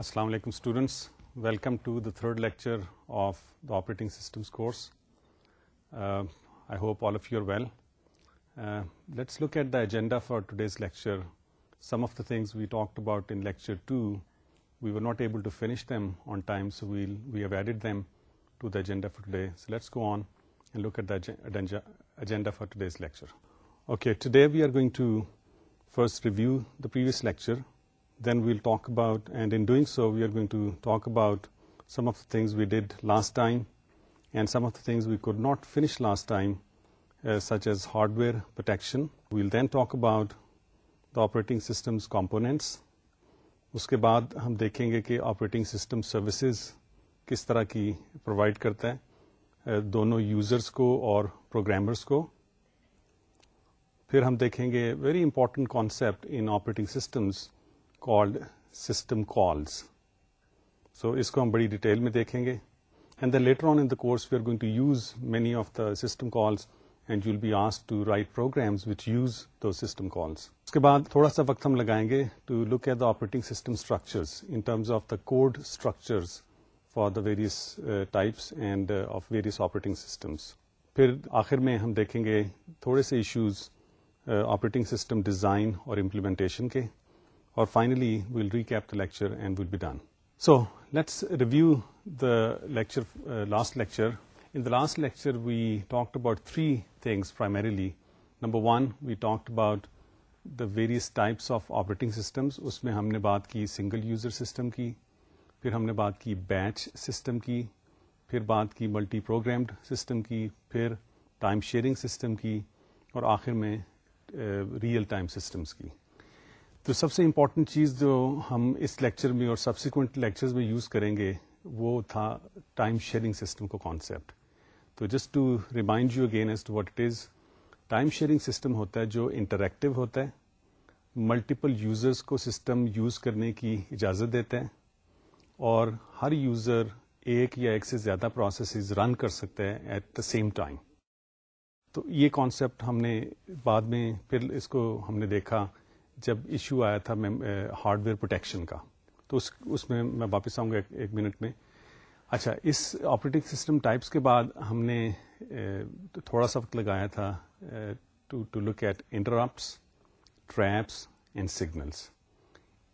السلام علیکم students welcome to the third lecture of the operating systems course I hope all of your let's look at the agenda for today's lecture some of the things we talked about in lecture two we were not able to finish them on time so well we have added them to the agenda for today so let's go on and look at the agenda for today's lecture okay today we are going to first review the previous lecture then we'll we'll talk about and in doing so we are going to talk about some of the things we did last time and some of the things we could not finish last time such as hardware protection we'll then talk about the operating components. Components اس کے بعد ہم دیکھیں گے کہ operating system services کس طرح کی provide کرتا ہے دونوں یوزرس کو اور پروگرامرس کو پھر ہم دیکھیں گے very important concept in operating systems system calls so اس کو ہم بڑی ڈیٹیل میں دیکھیں گے and the later on in the the course we are going to to use use many of system calls and you be as write programs which لیٹرامس system calls اس کے بعد تھوڑا سا وقت ہم لگائیں گے to look at the operating system structures in terms of the code structures for the various types and of various operating systems پھر آخر میں ہم دیکھیں گے تھوڑے سے ایشوز آپریٹنگ سسٹم ڈیزائن اور امپلیمنٹیشن کے اور finally we'll recap the lecture and we'll be done so let's review the lecture last lecture in the last lecture we talked about three things primarily number one we talked about the various types of operating systems اس میں ہم نے بات کی single user system کی پھر ہم نے بات کی بیچ سسٹم کی پھر بات کی ملٹی پروگرامڈ سسٹم کی پھر ٹائم شیئرنگ سسٹم کی اور آخر میں ریئل ٹائم سسٹمس کی تو سب سے امپورٹنٹ چیز جو ہم اس لیکچر میں اور سبسیکوینٹ لیکچر میں یوز کریں گے وہ تھا ٹائم شیئرنگ سسٹم کو کانسیپٹ تو just to remind you again as to what it is time sharing system ہوتا ہے جو انٹریکٹو ہوتا ہے ملٹیپل یوزرس کو سسٹم یوز کرنے کی اجازت دیتا ہے اور ہر یوزر ایک یا ایک سے زیادہ پروسیسز رن کر سکتا ہے ایٹ دا سیم ٹائم تو یہ کانسیپٹ ہم نے بعد میں پھر اس کو ہم نے دیکھا جب ایشو آیا تھا میں ہارڈ ویئر پروٹیکشن کا تو اس اس میں میں واپس آؤں گا ایک ایک منٹ میں اچھا اس آپریٹنگ سسٹم ٹائپس کے بعد ہم نے تھوڑا سا وقت لگایا تھا to look at interrupts traps and signals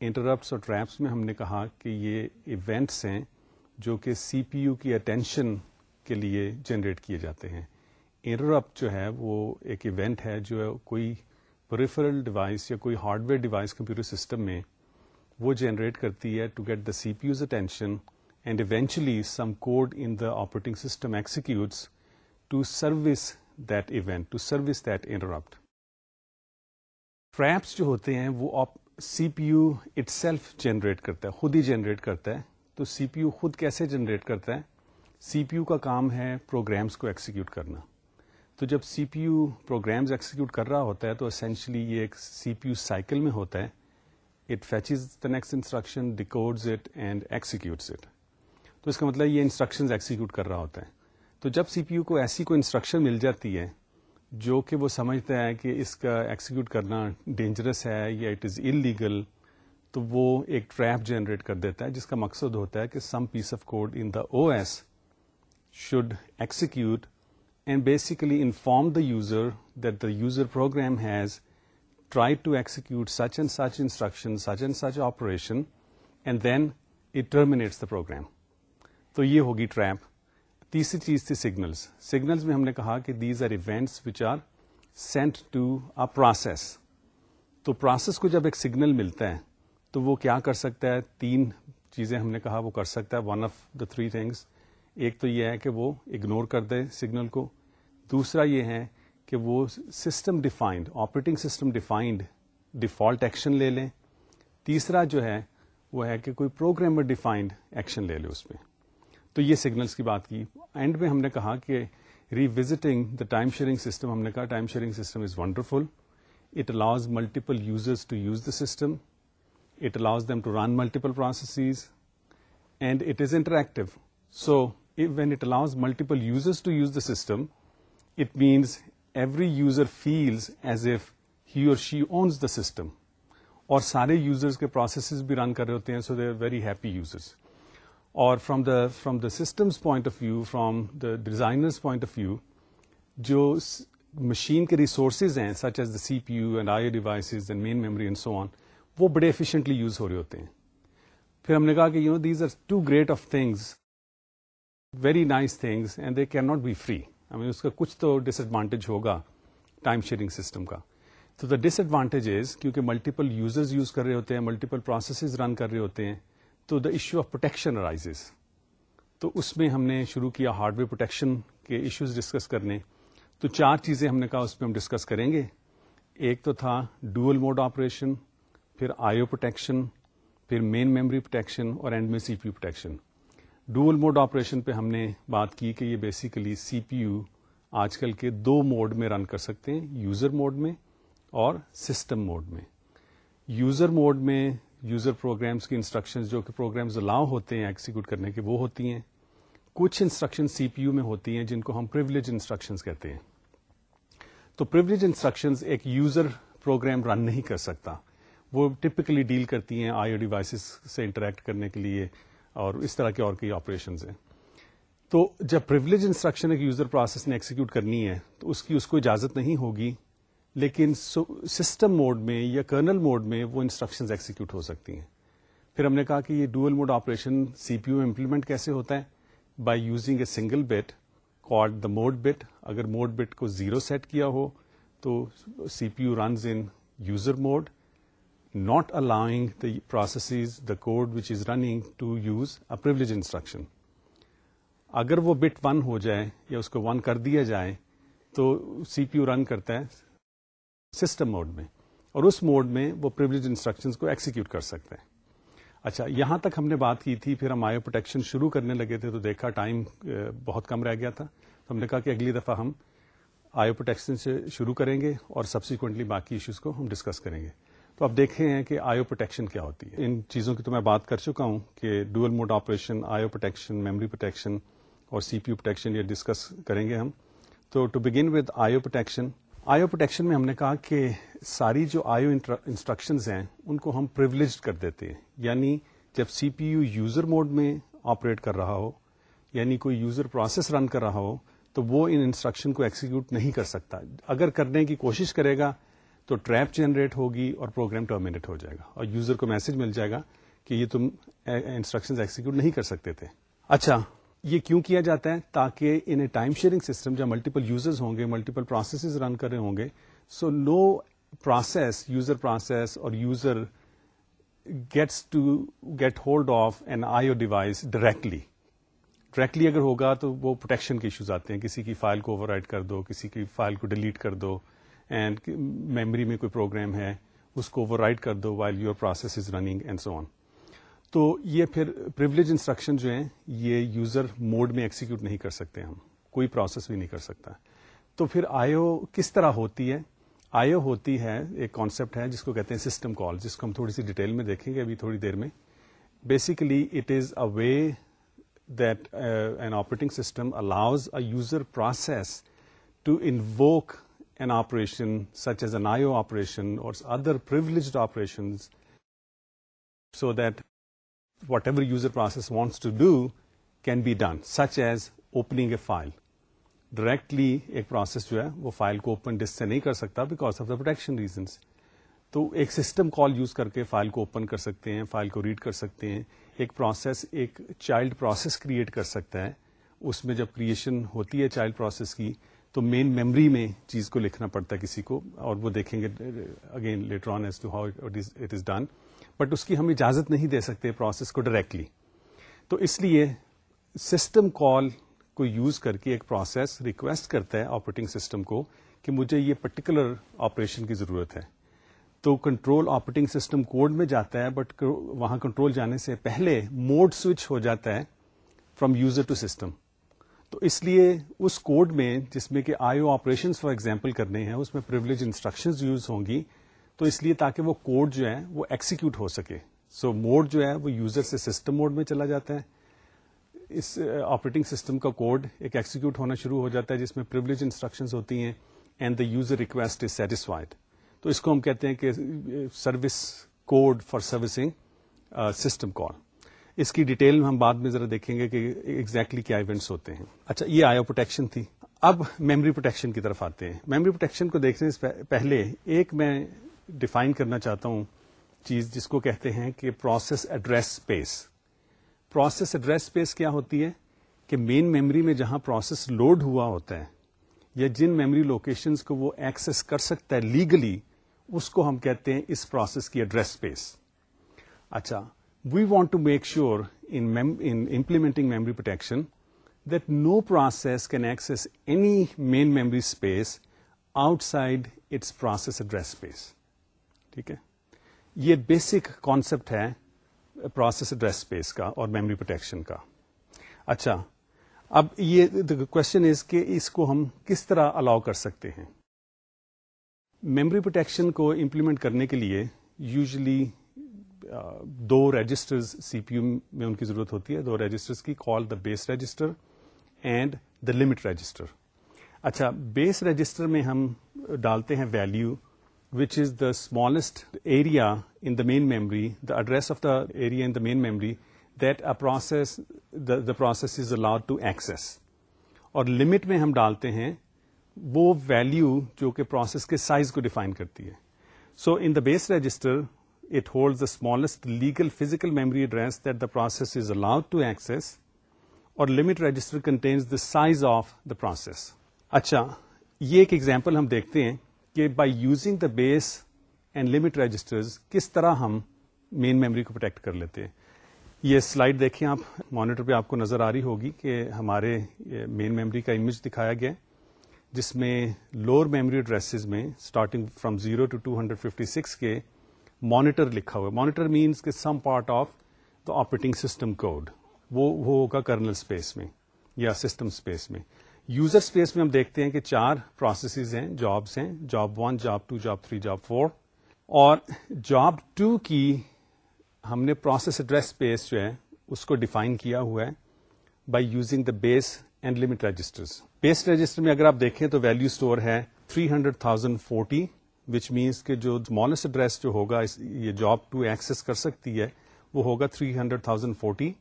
interrupts اور ٹریپس میں ہم نے کہا کہ یہ ایونٹس ہیں جو کہ سی پی یو کی اٹینشن کے لیے جنریٹ کیے جاتے ہیں انٹرپٹ جو ہے وہ ایک ایونٹ ہے جو کوئی پریفرل ڈیوائس یا کوئی hardware device computer system میں وہ جنریٹ کرتی ہے to get the C P U's attention and eventually some code in the operating system executes to service that event to service that interrupt traps جو ہوتے ہیں وہ C P U itself generate کرتا ہے خود ہی generate کرتا ہے تو سی پی یو خود کیسے جنریٹ کرتا ہے سی پی یو کا کام ہے پروگرامس کو ایکسیکیوٹ کرنا تو جب C P U programs execute کر رہا ہوتا ہے تو اسینشلی یہ ایک سی پی یو سائیکل میں ہوتا ہے it fetches the next instruction decodes it and executes it تو اس کا مطلب یہ انسٹرکشنز ایکسیکیوٹ کر رہا ہوتا ہے تو جب سی پی یو کو ایسی کوئی انسٹرکشن مل جاتی ہے جو کہ وہ سمجھتا ہے کہ اس کا ایکسیکیوٹ کرنا ڈینجرس ہے یا اٹ از انلیگل تو وہ ایک ٹریپ جنریٹ کر دیتا ہے جس کا مقصد ہوتا ہے کہ some piece of code in the O S should execute and basically inform the user that the user program has try to such such and such instruction such and such operation and then it terminates the program تو یہ ہوگی trap تیسری چیز تھی signals signals. میں ہم نے کہا کہ these are events which are sent to a process تو پروسیس کو جب ایک سگنل ملتا ہے تو وہ کیا کر سکتا ہے تین چیزیں ہم نے کہا وہ کر سکتا ہے one of the three things ایک تو یہ ہے کہ وہ اگنور کر دیں سگنل کو دوسرا یہ ہے کہ وہ system defined operating system defined default action لے لیں تیسرا جو ہے وہ ہے کہ کوئی پروگرامر ڈیفائنڈ ایکشن لے لے اس میں تو یہ سگنلس کی بات کی اینڈ میں ہم نے کہا کہ revisiting the time sharing system ہم نے کہا time sharing system is wonderful it allows multiple users to use the system it allows them to run multiple processes and it is interactive so when it allows multiple users to use the system it means every user feels as a he she owns the system اور سارے users کے processes بھی رن کر رہے ہوتے ہیں so they are very happy users اور from the from the system's point of view from the designer's point of view جو مشین کے ریسورسز ہیں such as the C P U and I devices and main memory and so on وہ بڑے efficiently use ہو رہے ہوتے ہیں پھر ہم نے کہا کہ you know these are two great of things very nice things and they can not be free I mean اس کا کچھ تو ڈس ایڈوانٹیج ہوگا ٹائم شیئرنگ سسٹم کا تو دا ڈس ایڈوانٹیج از کیونکہ ملٹیپل یوزرز یوز کر رہے ہوتے ہیں ملٹیپل پروسیسز رن کر رہے ہوتے ہیں تو the issue of protection arises تو اس میں ہم نے شروع کیا ہارڈ ویئر پروٹیکشن کے ایشوز ڈسکس کرنے تو چار چیزیں ہم نے کہا اس پہ ہم ڈسکس کریں گے ایک تو تھا ڈوئل موڈ آپریشن پھر آئی او پروٹیکشن پھر مین میموری پروٹیکشن اور اینڈ میں C P protection dual mode operation پہ ہم نے بات کی کہ یہ بیسیکلی سی پی یو آج کل کے دو موڈ میں رن کر سکتے ہیں یوزر موڈ میں اور سسٹم موڈ میں یوزر موڈ میں یوزر پروگرامس کی انسٹرکشن جو کہ پروگرامز الاؤ ہوتے ہیں ایکسیکیوٹ کرنے کے وہ ہوتی ہیں کچھ انسٹرکشن سی پی یو میں ہوتی ہیں جن کو ہم پرولیج انسٹرکشنز کہتے ہیں تو پرولیج انسٹرکشنز ایک یوزر پروگرام رن نہیں کر سکتا وہ ٹپکلی ڈیل کرتی ہیں آئی او ڈیوائسز سے انٹریکٹ کرنے کے لیے اور اس طرح کے اور کئی آپریشنز ہیں تو جب پرولیج انسٹرکشن ایک یوزر پروسیس نے ایکسیکیوٹ کرنی ہے تو اس کی اس کو اجازت نہیں ہوگی لیکن سسٹم موڈ میں یا کرنل موڈ میں وہ انسٹرکشنز ایکسیکیوٹ ہو سکتی ہیں پھر ہم نے کہا کہ یہ dual mode operation C P U میں امپلیمنٹ کیسے ہوتا ہے by using a single bit called the mode bit اگر موڈ بٹ کو زیرو سیٹ کیا ہو تو C P U runs in user mode not allowing processes, the the code which is running to use a instruction اگر وہ but one ہو جائے یا اس کو ون کر دیا جائے تو سی پی یو رن کرتا ہے سسٹم موڈ میں اور اس موڈ میں وہ پرولیج انسٹرکشن کو ایکسیکیوٹ کر سکتے ہیں اچھا یہاں تک ہم نے بات کی تھی پھر ہم آئیو پروٹیکشن شروع کرنے لگے تھے تو دیکھا ٹائم بہت کم رہ گیا تھا تو ہم نے کہا کہ اگلی دفعہ ہم آئیو پروٹیکشن سے شروع کریں گے اور سبسیکوینٹلی باقی ایشوز کو ہم ڈسکس کریں گے تو آپ دیکھے ہیں کہ آئیو پروٹیکشن کیا ہوتی ہے ان چیزوں کی تو میں بات کر چکا ہوں کہ dual mode operation I O protection memory protection اور سی پی یو پروٹیکشن یہ ڈسکس کریں گے ہم تو to begin with I O protection I O protection میں ہم نے کہا کہ ساری جو آئیو انسٹرکشنز ہیں ان کو ہم پرولیجڈ کر دیتے ہیں یعنی جب C P U user mode میں آپریٹ کر رہا ہو یعنی کوئی یوزر پروسیس رن کر رہا ہو تو وہ انسٹرکشن کو ایکسیکیوٹ نہیں کر سکتا اگر کرنے کی کوشش کرے گا تو ٹریپ جنریٹ ہوگی اور پروگرام ٹرمینیٹ ہو جائے گا اور یوزر کو میسج مل جائے گا کہ یہ تم انسٹرکشن ایکسیکیوٹ نہیں کر سکتے تھے اچھا یہ کیوں کیا جاتا ہے تاکہ انہیں ٹائم شیئرنگ سسٹم جہاں ملٹیپل یوزرز ہوں گے ملٹیپل پروسیسز رن کر رہے ہوں گے so no process user process اور user gets to get hold of an I O device directly directly اگر ہوگا تو وہ پروٹیکشن کے ایشوز آتے ہیں کسی کی فائل کو اوور کر دو کسی کی فائل کو ڈیلیٹ کر دو اینڈ میموری میں کوئی پروگرام ہے اس کو اوور رائڈ کر دو while your process is running and so on تو یہ پھر پرولیج انسٹرکشن جو ہیں یہ یوزر موڈ میں ایکسیکیوٹ نہیں کر سکتے ہم کوئی پروسیس بھی نہیں کر سکتا تو پھر آئیو کس طرح ہوتی ہے آئیو ہوتی ہے ایک کانسیپٹ ہے جس کو کہتے ہیں سسٹم کال جس کو ہم تھوڑی سی ڈیٹیل میں دیکھیں گے ابھی تھوڑی دیر میں basically it is a way that an operating system allows a user process to invoke an operation such as a نا آپریشن اور other per so that whatever user process wants to do can be done such as opening a file directly ایک پروسیس جو ہے وہ file کو open disk سے نہیں کر سکتا because of the protection reasons تو ایک سسٹم کال یوز کر کے فائل کو اوپن کر سکتے ہیں فائل کو ریڈ کر سکتے ہیں ایک پروسیس ایک چائلڈ پروسیس کریٹ کر سکتا ہے اس میں جب کریشن ہوتی ہے چائلڈ پروسیس کی تو مین میموری میں چیز کو لکھنا پڑتا ہے کسی کو اور وہ دیکھیں گے again later on as to how it is done but اس کی ہم اجازت نہیں دے سکتے پروسیس کو ڈائریکٹلی تو اس لیے سسٹم کال کو یوز کر کے ایک پروسیس ریکویسٹ کرتا ہے آپریٹنگ سسٹم کو کہ مجھے یہ پرٹیکولر آپریشن کی ضرورت ہے تو کنٹرول آپریٹنگ سسٹم کوڈ میں جاتا ہے بٹ وہاں کنٹرول جانے سے پہلے موڈ سوئچ ہو جاتا ہے فرام یوزر ٹو سسٹم تو اس لیے اس کوڈ میں جس میں کہ I O operation for example کرنے ہیں اس میں پرولیج انسٹرکشن یوز ہوں گی تو اس لیے تاکہ وہ کوڈ جو ہے وہ ایکسیکیوٹ ہو سکے سو so, موڈ جو ہے وہ یوزر سے سسٹم موڈ میں چلا جاتا ہے اس آپریٹنگ uh, سسٹم کا کوڈ ایک ایکسیکیوٹ ہونا شروع ہو جاتا ہے جس میں پرولیج انسٹرکشن ہوتی ہیں and the user request is satisfied تو اس کو ہم کہتے ہیں کہ service code for servicing system call اس کی ڈیٹیل میں ہم بعد میں ذرا دیکھیں گے کہ ایگزیکٹلی exactly کیا ایونٹس ہوتے ہیں اچھا یہ آئیو پروٹیکشن تھی اب میموری پروٹیکشن کی طرف آتے ہیں میموری پروٹیکشن کو دیکھنے سے پہلے ایک میں ڈیفائن کرنا چاہتا ہوں چیز جس کو کہتے ہیں کہ process address space process address space کیا ہوتی ہے کہ مین میموری میں جہاں پروسیس لوڈ ہوا ہوتا ہے یا جن میموری لوکیشنز کو وہ ایکسس کر سکتا ہے لیگلی اس کو ہم کہتے ہیں اس پروسیس کی ایڈریس اسپیس اچھا we want to make sure in, mem protection that no process can no any main access space outside its process its space ٹھیک ہے یہ بیسک کانسیپٹ ہے پروسیس ایڈریس اسپیس کا اور میمری پروٹیکشن کا اچھا اب یہ کوشچن از کہ اس کو ہم کس طرح الاؤ کر سکتے ہیں میمری پروٹیکشن کو امپلیمنٹ کرنے کے لیے یوزلی دو رجسٹرز سی پی یو میں ان کی ضرورت ہوتی ہے دو رجسٹر کی call the base register and the limit register اچھا بیس رجسٹر میں ہم ڈالتے ہیں value which is the smallest area in the main memory the address of the area in the main memory process the process is allowed to x اور limit میں ہم ڈالتے ہیں وہ ویلو جو کہ پروسیس کے سائز کو ڈیفائن کرتی ہے so in the base register it holds the smallest legal physical memory address process allowed to access اور سائز آف دا پروسیس اچھا یہ ایک ایگزامپل ہم دیکھتے ہیں کہ by using the base and limit registers کس طرح ہم مین میمری کو پروٹیکٹ کر لیتے دیکھیں آپ مانیٹر پہ آپ کو نظر آ رہی ہوگی کہ ہمارے مین میموری کا امیج دکھایا گیا جس میں لوور میموری ایڈریسز میں starting from zero to two hundred fifty six کے مانیٹر لکھا ہوا ہے مانیٹر مینس کے some part of the operating system code وہ ہوگا کرنل اسپیس میں یا سسٹم اسپیس میں یوزر اسپیس میں ہم دیکھتے ہیں کہ چار پروسیسز ہیں جابس ہیں job one job two job three job four اور جاب ٹو کی ہم نے پروسیس ایڈریس اسپیس جو ہے اس کو ڈیفائن کیا ہوا ہے by using the base and limit register base register میں اگر آپ دیکھیں تو ویلو اسٹور ہے three hundred thousand forty which means کہ جو اسمالسٹ ایڈریس جو ہوگا یہ جاب ٹو ایکسس کر سکتی ہے وہ ہوگا تھری ہنڈریڈ تھاؤزینڈ فورٹی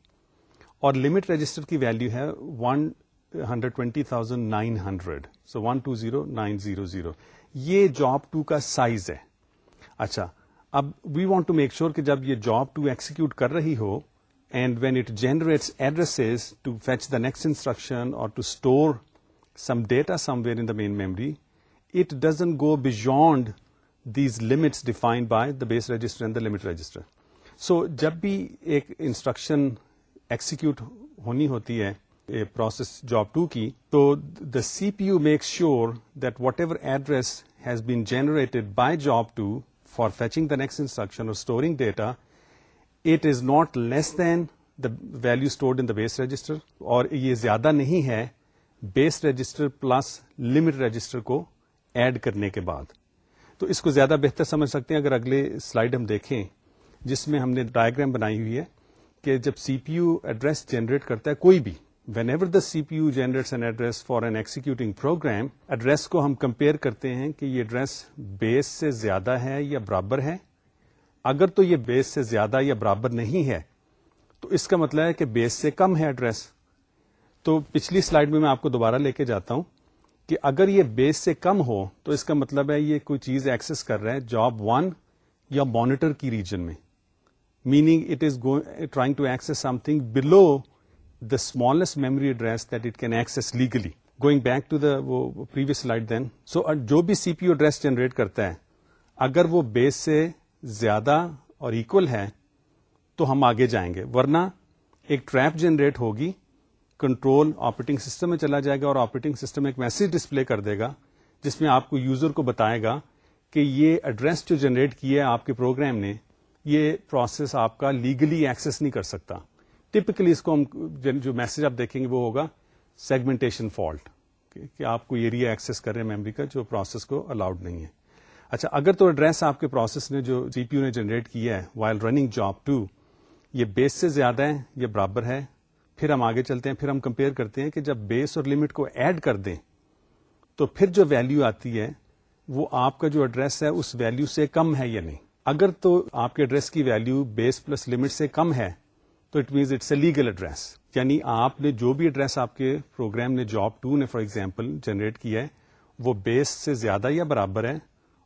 اور لمٹ رجسٹر کی ویلو ہے سو یہ جاب ٹو کا سائز ہے اچھا اب we want to make sure کہ جب یہ جاب ٹو ایکسیکیوٹ کر رہی ہو and when it generates address to fetch the next instruction اور to store some data somewhere in the main memory it doesn't go beyond these limits defined by the base register so جب بھی ایک انسٹرکشن ایکسیکیوٹ ہونی ہوتی ہے تو the C P U make sure that whatever address has bated by job two for fetching the next instruction اور storing data it is not less than the value stored in the base register اور یہ زیادہ نہیں ہے base register plus limit register کو add کرنے کے بعد تو اس کو زیادہ بہتر سمجھ سکتے ہیں اگر اگلے سلائڈ ہم دیکھیں جس میں ہم نے ڈائگرام بنائی ہوئی ہے کہ جب C P U address generate کرتا ہے کوئی بھی whenever the C P U generate address for an executing program address کو ہم کمپیئر کرتے ہیں کہ یہ ایڈریس بیس سے زیادہ ہے یا برابر ہے اگر تو یہ بیس سے زیادہ یا برابر نہیں ہے تو اس کا مطلب ہے کہ بیس سے کم ہے ایڈریس تو پچھلی سلائڈ میں میں آپ کو دوبارہ لے کے جاتا ہوں کہ اگر یہ بیس سے کم ہو تو اس کا مطلب ہے یہ کوئی چیز ایکسس کر رہا ہے جاب ون یا مانیٹر کی ریجن میں meaning it is trying to access something below the smallest memory address that it can access legally going back to the previous light then so جو بھی سی پی او address generate کرتا ہے اگر وہ بیس سے زیادہ اور اکول ہے تو ہم آگے جائیں گے ورنہ ایک ٹریپ جنریٹ ہوگی کنٹرول آپریٹنگ سسٹم میں چلا جائے گا اور آپریٹنگ سسٹم ایک میسج ڈسپلے کر دے گا جس میں آپ کو یوزر کو بتائے گا کہ یہ ایڈریس جو جنریٹ کیا ہے آپ کے پروگرام نے یہ پروسیس آپ کا لیگلی ایکسس نہیں کر سکتا ٹپکلی اس کو ہم جو میسج آپ دیکھیں گے وہ ہوگا سیگمنٹیشن فالٹ کہ آپ کو ایریا ایکسس کر رہے ہیں میموری کا جو پروسیس کو الاؤڈ نہیں ہے اچھا اگر تو ایڈریس آپ کے پروسیس نے جو جی پی یو نے جنریٹ کیا ہے وائل رننگ جاب ٹو یہ بیس سے زیادہ ہے یہ برابر ہے پھر ہم آگے چلتے ہیں پھر ہم کمپیئر کرتے ہیں کہ جب بیس اور لمٹ کو ایڈ کر دیں تو پھر جو ویلو آتی ہے وہ آپ کا جو ایڈریس ہے اس ویلو سے کم ہے یا نہیں اگر تو آپ کے ایڈریس کی ویلو بیس پلس لمٹ سے کم ہے تو it means it's a legal address یعنی آپ نے جو بھی ایڈریس آپ کے پروگرام نے جاب ٹو نے فار ایگزامپل جنریٹ کیا ہے وہ بیس سے زیادہ یا برابر ہے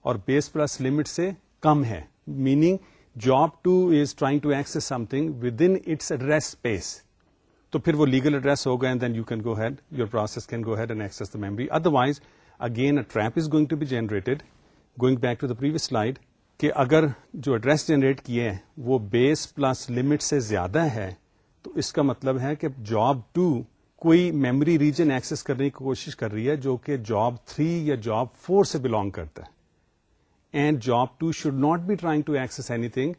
اور بیس پلس لمٹ سے کم ہے meaning job two is trying to access something within its address space تو پھر وہ لیگل ایڈریس ہو گئے and then you can go ahead your process can go ahead and access the memory otherwise again a trap is going to be generated going back to the previous slide کہ اگر جو address generate کیے ہیں وہ base plus limit سے زیادہ ہے تو اس کا مطلب ہے کہ جاب ٹو کوئی میموری ریجن ایکسس کرنے کی کوشش کر رہی ہے جو کہ جاب تھری یا جاب فور سے بلانگ کرتا ہے and job two should not be trying to access anything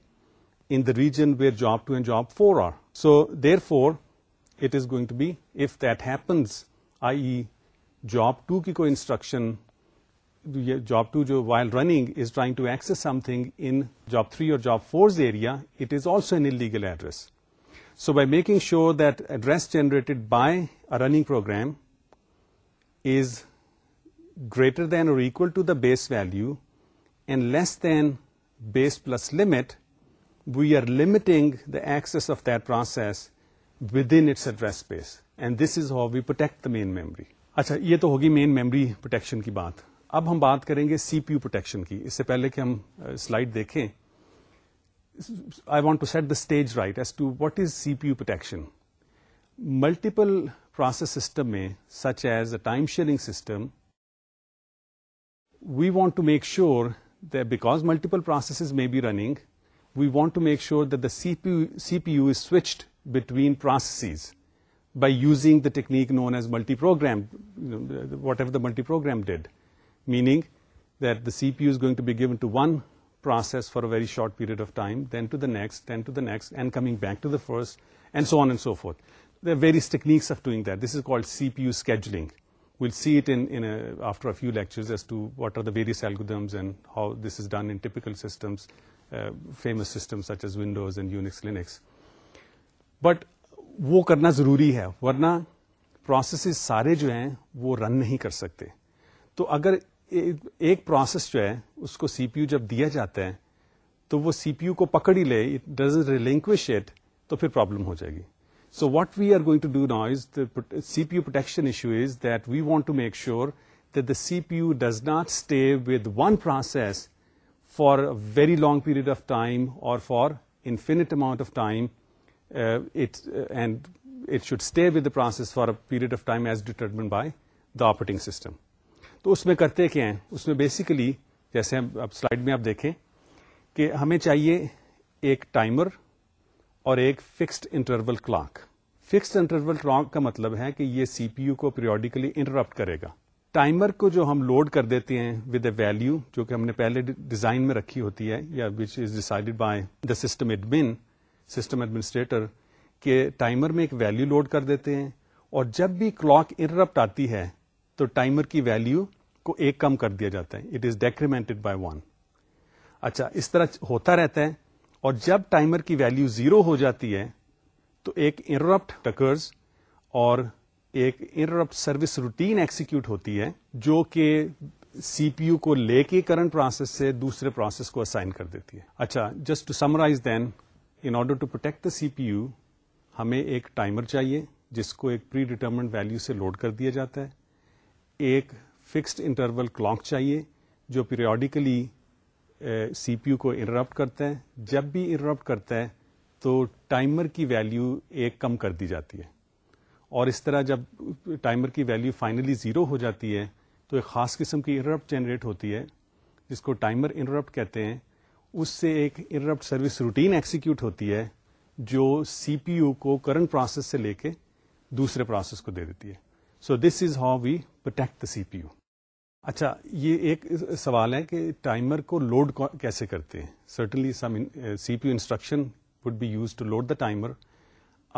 in the region where job two and job four are so therefore it is going to be, if that happens, i.e. job 2 ki koi instruction, job 2 jo while running is trying to access something in job 3 or job 4's area, it is also an illegal address. So by making sure that address generated by a running program is greater than or equal to the base value and less than base plus limit, we are limiting the access of that process within its address space and this is we protect the main memory اچھا یہ تو ہوگی مین memory protection کی بات اب ہم بات کریں گے سی پی یو پروٹیکشن کی اس سے پہلے کہ ہم سلائڈ دیکھیں I want to set the stage right as to what is C P U protection multiple process system میں such as a time sharing system we want to make sure the because multiple process may be running we want to make sure the C P U is switched between processes by using the technique known as multiprogram, whatever the multiprogram did, meaning that the CPU is going to be given to one process for a very short period of time, then to the next, then to the next, and coming back to the first, and so on and so forth. There are various techniques of doing that. This is called CPU scheduling. We'll see it after a few lectures as to what are the various algorithms and how this is done in typical systems, uh, famous systems such as Windows and Unix, Linux. But وہ کرنا ضروری ہے ورنہ processes سارے جو ہیں وہ رن نہیں کر سکتے تو اگر ایک پروسیس جو ہے اس کو سی پی یو جب دیا جاتا ہے تو وہ سی پی یو کو پکڑ ہی لے ڈز ریلنکوش اٹ تو پھر پرابلم ہو جائے گی so what we are going to do is C P U protection issue is that we want to make sure that the C P U does not stay with one process for very long period of time اور for infinite amount of time prances for period of time as determined by the operating system تو اس میں کرتے کیا ہیں اس میں basically جیسے اب سلائڈ میں آپ دیکھیں کہ ہمیں چاہیے ایک ٹائمر اور ایک fixed interval clock fixed interval clock کا مطلب ہے کہ یہ سی پی یو کو پیریوڈیکلی انٹرپٹ کرے گا ٹائمر کو جو ہم لوڈ کر دیتے ہیں ود اے ویلو جو کہ ہم نے پہلے ڈیزائن میں رکھی ہوتی ہے یا which is decided by the system it system administrator کے ٹائمر میں ایک ویلو لوڈ کر دیتے ہیں اور جب بھی کلاک انرپٹ آتی ہے تو ٹائمر کی ویلو کو ایک کم کر دیا جاتا ہے اٹ از بائی ون اچھا اس طرح ہوتا رہتا ہے اور جب ٹائمر کی ویلو زیرو ہو جاتی ہے تو ایک انٹرپٹ ٹکرز اور ایک انرپٹ سروس روٹین ایکسیکیوٹ ہوتی ہے جو کہ سی پی یو کو لے کے کرنٹ پروسیس سے دوسرے پروسیس کو اسائن کر دیتی ہے اچھا just to summarize then in order to protect the C P U ہمیں ایک ٹائمر چاہیے جس کو ایک پری ڈیٹرمنٹ ویلیو سے لوڈ کر دیا جاتا ہے ایک فکسڈ انٹرول کلاک چاہیے جو پیریاڈیکلی سی پی یو کو انٹرپٹ کرتا ہے جب بھی انٹرپٹ کرتا ہے تو ٹائمر کی ویلیو ایک کم کر دی جاتی ہے اور اس طرح جب ٹائمر کی ویلیو فائنلی زیرو ہو جاتی ہے تو ایک خاص قسم کی انٹرپٹ جنریٹ ہوتی ہے جس کو ٹائمر انٹرپٹ کہتے ہیں اس سے ایک انٹرپٹ سروس روٹین ایکسیکیوٹ ہوتی ہے جو سی پی یو کو کرنٹ پروسیس سے لے کے دوسرے پروسیس کو دے دیتی ہے so this is how we protect the C P U اچھا یہ ایک سوال ہے کہ ٹائمر کو لوڈ کیسے کرتے ہیں certainly some C P U instruction would be used to load the timer